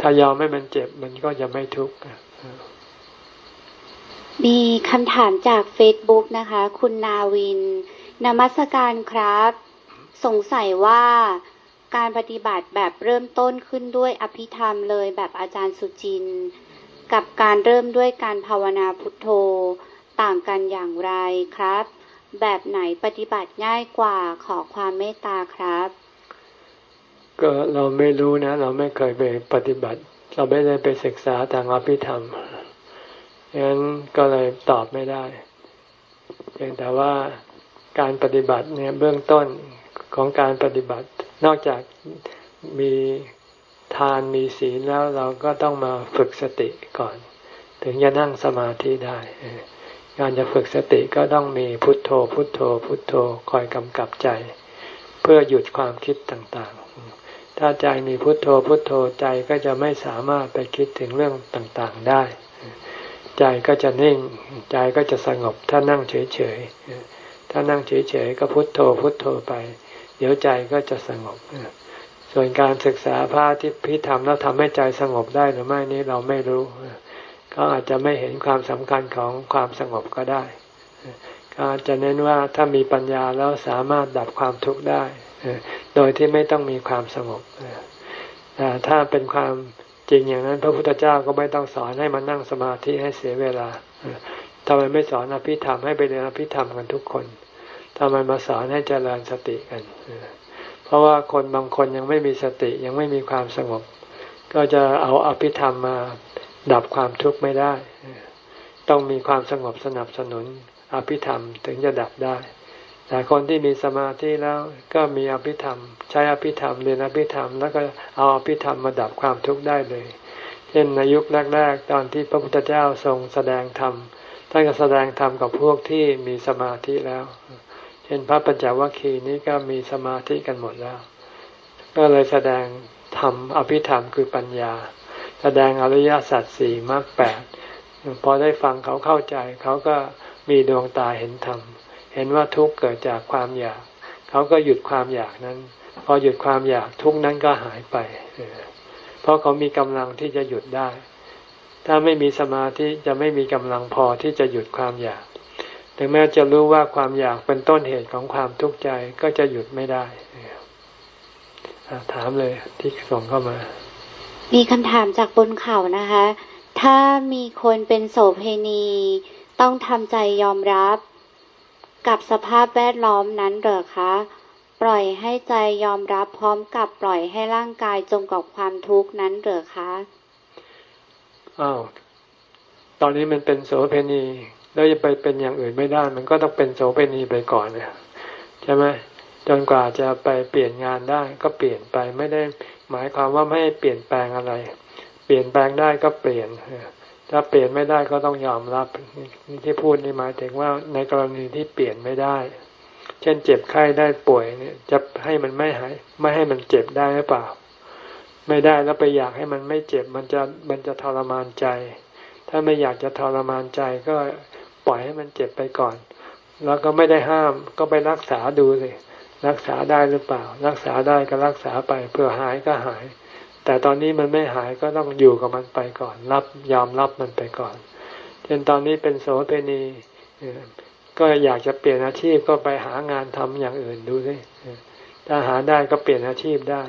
ถ้ายอมให้มันเจ็บมันก็จะไม่ทุกข์มีคำถามจากเฟซบุ๊กนะคะ คุณนาวินนมัสการครับ สงสัยว่าการปฏิบัติแบบเริ่มต้นขึ้นด้วยอภิธรรมเลยแบบอาจารย์สุจิน กับการเริ่มด้วยการภาวนาพุทโธ ต่างกันอย่างไรครับ แบบไหนปฏิบัติง่ายกว่าขอความเมตตาครับ ก็เราไม่รู้นะ เราไม่เคยไปปฏิบัติ เราไม่ได้ไปศึกษาทางอภิธรรมงั้นก็เลยตอบไม่ได้เพียงแต่ว่าการปฏิบัติเนี่ยเบื้องต้นของการปฏิบัติ นอกจากมีทานมีศีลแล้วเราก็ต้องมาฝึกสติก่อน ถึงจะนั่งสมาธิได้ การจะฝึกสติก็ต้องมีพุทโธ พุทโธ พุทโธคอยกำกับใจ เพื่อหยุดความคิดต่างๆ ถ้าใจมีพุทโธ พุทโธใจก็จะไม่สามารถไปคิดถึงเรื่องต่างๆได้ ใจก็จะนิ่ง ใจก็จะสงบถ้านั่งเฉยๆ ถ้านั่งเฉยๆ ก็พุทโธ พุทโธไป เดี๋ยวใจก็จะสงบ ส่วนการศึกษาพระที่พิธรรมแล้วทำให้ใจสงบได้หรือไม่นี้เราไม่รู้ เขาอาจจะไม่เห็นความสำคัญของความสงบก็ได้เขาอาจจะเน้นว่าถ้ามีปัญญาแล้วสามารถดับความทุกข์ได้ โดยที่ไม่ต้องมีความสงบแต่ถ้าเป็นความจริงอย่างนั้น พระพุทธเจ้าก็ไม่ต้องสอนให้มานั่งสมาธิให้เสียเวลาทำไมไม่สอนอภิธรรมให้ไปเรียนอภิธรรมกันทุกคนทำไมมาสอนให้เจริญสติกัน เพราะว่าคนบางคนยังไม่มีสติยังไม่มีความสงบ ก็จะเอาอภิธรรมมา ดับความทุกข์ไม่ได้ ต้องมีความสงบสนับสนุนอภิธรรมถึงจะดับได้ แต่คนที่มีสมาธิแล้วก็มีอภิธรรม ใช้อภิธรรมเรียนอภิธรรม แล้วก็เอาอภิธรรมมาดับความทุกข์ได้เลย เช่นในยุคแรกๆ ตอนที่พระพุทธเจ้าทรงแสดงธรรมท่านก็แสดงธรรมกับพวกที่มีสมาธิแล้ว เช่นพระปัญจวัคคีย์นี้ก็มีสมาธิกันหมดแล้ว ก็เลยแสดงธรรมอภิธรรมคือปัญญา แสดงอริยสัจสี่มรรคแปดพอได้ฟังเขาเข้าใจ เขาก็มีดวงตาเห็นธรรม เห็นว่าทุกข์เกิดจากความอยาก เขาก็หยุดความอยากนั้น พอหยุดความอยากทุกนั้นก็หายไปเพราะเขามีกำลังที่จะหยุดได้ ถ้าไม่มีสมาธิจะไม่มีกำลังพอที่จะหยุดความอยาก ถึงแม้จะรู้ว่าความอยากเป็นต้นเหตุของความทุกข์ใจก็จะหยุดไม่ได้ถามเลยที่ส่งเข้ามา มีคำถามจากบนเขานะคะ ถ้ามีคนเป็นโสเพณี ต้องทำใจยอมรับ กับสภาพแวดล้อมนั้นเหรอคะ ปล่อยให้ใจยอมรับพร้อมกับปล่อยให้ร่างกายจมกับความทุกข์นั้นเหรอคะอ้าวตอนนี้มันเป็นโสเพณี แล้วจะไปเป็นอย่างอื่นไม่ได้ มันก็ต้องเป็นโสเพณีไปก่อนเนี่ยใช่ไหมจนกว่าจะไปเปลี่ยนงานได้ก็เปลี่ยนไปไม่ได้ หมายความว่าไม่ให้เปลี่ยนแปลงอะไร เปลี่ยนแปลงได้ก็เปลี่ยน ถ้าเปลี่ยนไม่ได้ก็ต้องยอมรับนี่ที่พูดนี่หมายถึงว่าในกรณีที่เปลี่ยนไม่ได้ เช่นเจ็บไข้ได้ป่วยเนี่ย จะให้มันไม่หาย ไม่ให้มันเจ็บได้หรือเปล่า ไม่ได้แล้วไปอยากให้มันไม่เจ็บมันจะมันจะทรมานใจ ถ้าไม่อยากจะทรมานใจก็ปล่อยให้มันเจ็บไปก่อน แล้วก็ไม่ได้ห้ามก็ไปรักษาดูสิ รักษาได้หรือเปล่า รักษาได้ก็รักษาไปเพื่อหายก็หาย แต่ตอนนี้มันไม่หายก็ต้องอยู่กับมันไปก่อน รับยอมรับมันไปก่อนเช่นตอนนี้เป็นโสเภณีก็อยากจะเปลี่ยนอาชีพก็ไปหางานทำอย่างอื่นดูสิถ้าหาได้ก็เปลี่ยนอาชีพได้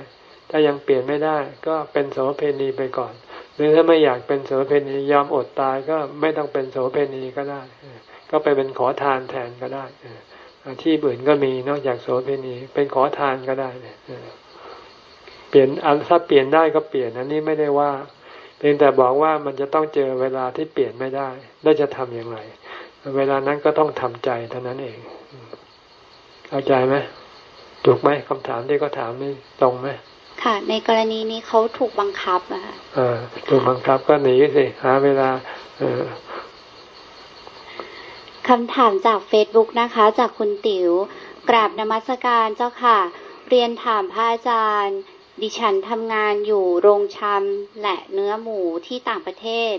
ถ้ายังเปลี่ยนไม่ได้ก็เป็นโสเภณีไปก่อน หรือถ้าไม่อยากเป็นโสเภณียอมอดตายก็ไม่ต้องเป็นโสเภณีก็ได้ ก็ไปเป็นขอทานแทนก็ได้ อาชีพอื่นก็มีนอกจากโสเภณี เป็นขอทานก็ได้เนี่ยเปลี่ยนถ้าเปลี่ยนได้ก็เปลี่ยนอันนี้ไม่ได้ว่า เพียงแต่บอกว่ามันจะต้องเจอเวลาที่เปลี่ยนไม่ได้แล้วจะทำอย่างไรเวลานั้นก็ต้องทำใจเท่านั้นเองเข้าใจไหมถูกไหมคำถามที่เขาถามนี่ตรงไหมค่ะ ในกรณีนี้เขาถูกบังคับอะค่ะถูกบังคับก็หนีสิหาเวลา เออ คำถามจากเฟซบุ๊กนะคะ จากคุณติ๋วกราบนมัสการเจ้าค่ะ เรียนถามพระอาจารย์ ดิฉันทำงานอยู่โรงชำและเนื้อหมูที่ต่างประเทศ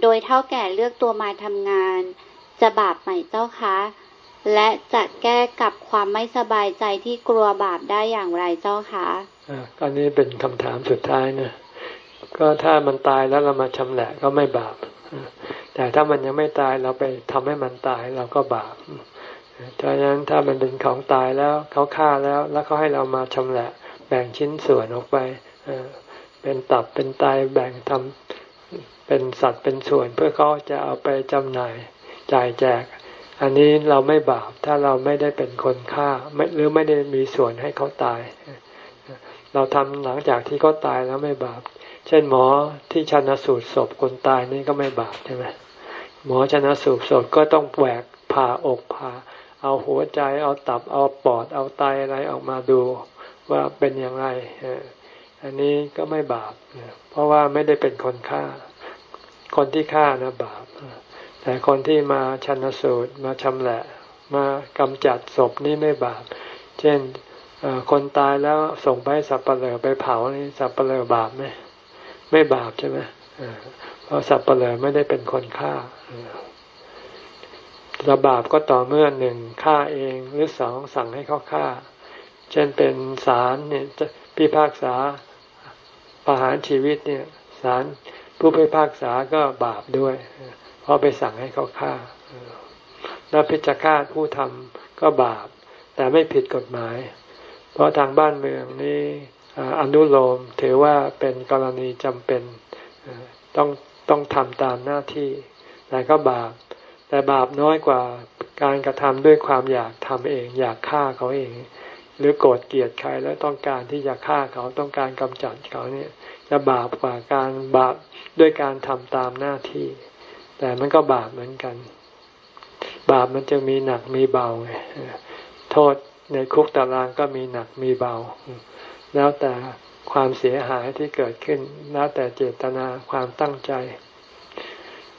โดยเท่าแก่เลือกตัวมาทำงาน จะบาปไหมเจ้าคะและจะแก้กับความไม่สบายใจที่กลัวบาปได้อย่างไรเจ้าคะอันนี้เป็นคำถามสุดท้ายนะก็ถ้ามันตายแล้วเรามาชำแหละก็ไม่บาป แต่ถ้ามันยังไม่ตายเราไปทำให้มันตายเราก็บาปดังนั้นถ้ามันเป็นของตายแล้วเขาฆ่าแล้ว แล้วเขาให้เรามาชำแหละแบ่งชิ้นส่วนออกไปเป็นตับเป็นไตแบ่งทำเป็นสัตว์เป็นส่วนเพื่อเขาจะเอาไปจำหน่ายจ่ายแจก อันนี้เราไม่บาปถ้าเราไม่ได้เป็นคนฆ่าไม่หรือไม่ได้มีส่วนให้เขาตาย เราทำหลังจากที่เขาตายแล้วไม่บาป เช่นหมอที่ชันสูตรศพคนตายนี่ก็ไม่บาปใช่ไหม หมอชนะสูบศพก็ต้องแหวกผ่าอกผ่า เอาหัวใจเอาตับเอาปอดเอาไตอะไรออกมาดูว่าเป็นอย่างไร อันนี้ก็ไม่บาป เพราะว่าไม่ได้เป็นคนฆ่า คนที่ฆ่านะบาป แต่คนที่มาชันสูตรมาชำแหละ มากำจัดศพนี่ไม่บาป เช่นคนตายแล้วส่งไปสับปะเลอไปเผานี่สับปะเลอบาปไหมไม่บาปใช่ไหมเพราะสับปะเลอไม่ได้เป็นคนฆ่า ระบาปก็ต่อเมื่อหนึ่งฆ่าเองหรือสองสั่งให้เขาฆ่า เช่นเป็นศาลเนี่ยพิพากษาประหารชีวิตเนี่ยศาลผู้พิพากษาก็บาปด้วย เพราะไปสั่งให้เขาฆ่า แล้วพิจารณาผู้ทำก็บาป แต่ไม่ผิดกฎหมาย เพราะทางบ้านเมืองนี่อนุโลมถือว่าเป็นกรณีจำเป็นต้องต้องทำตามหน้าที่ แต่ก็บาป แต่บาปน้อยกว่าการกระทำด้วยความอยากทำเอง อยากฆ่าเขาเอง หรือโกรธเกลียดใครแล้วต้องการที่จะฆ่าเขาต้องการกำจัดเขาเนี่ยจะบาปกว่าการบาปด้วยการทำตามหน้าที่ แต่มันก็บาปเหมือนกัน บาปมันจะมีหนักมีเบาไงโทษในคุกตารางก็มีหนักมีเบา แล้วแต่ความเสียหายที่เกิดขึ้น แล้วแต่เจตนาความตั้งใจ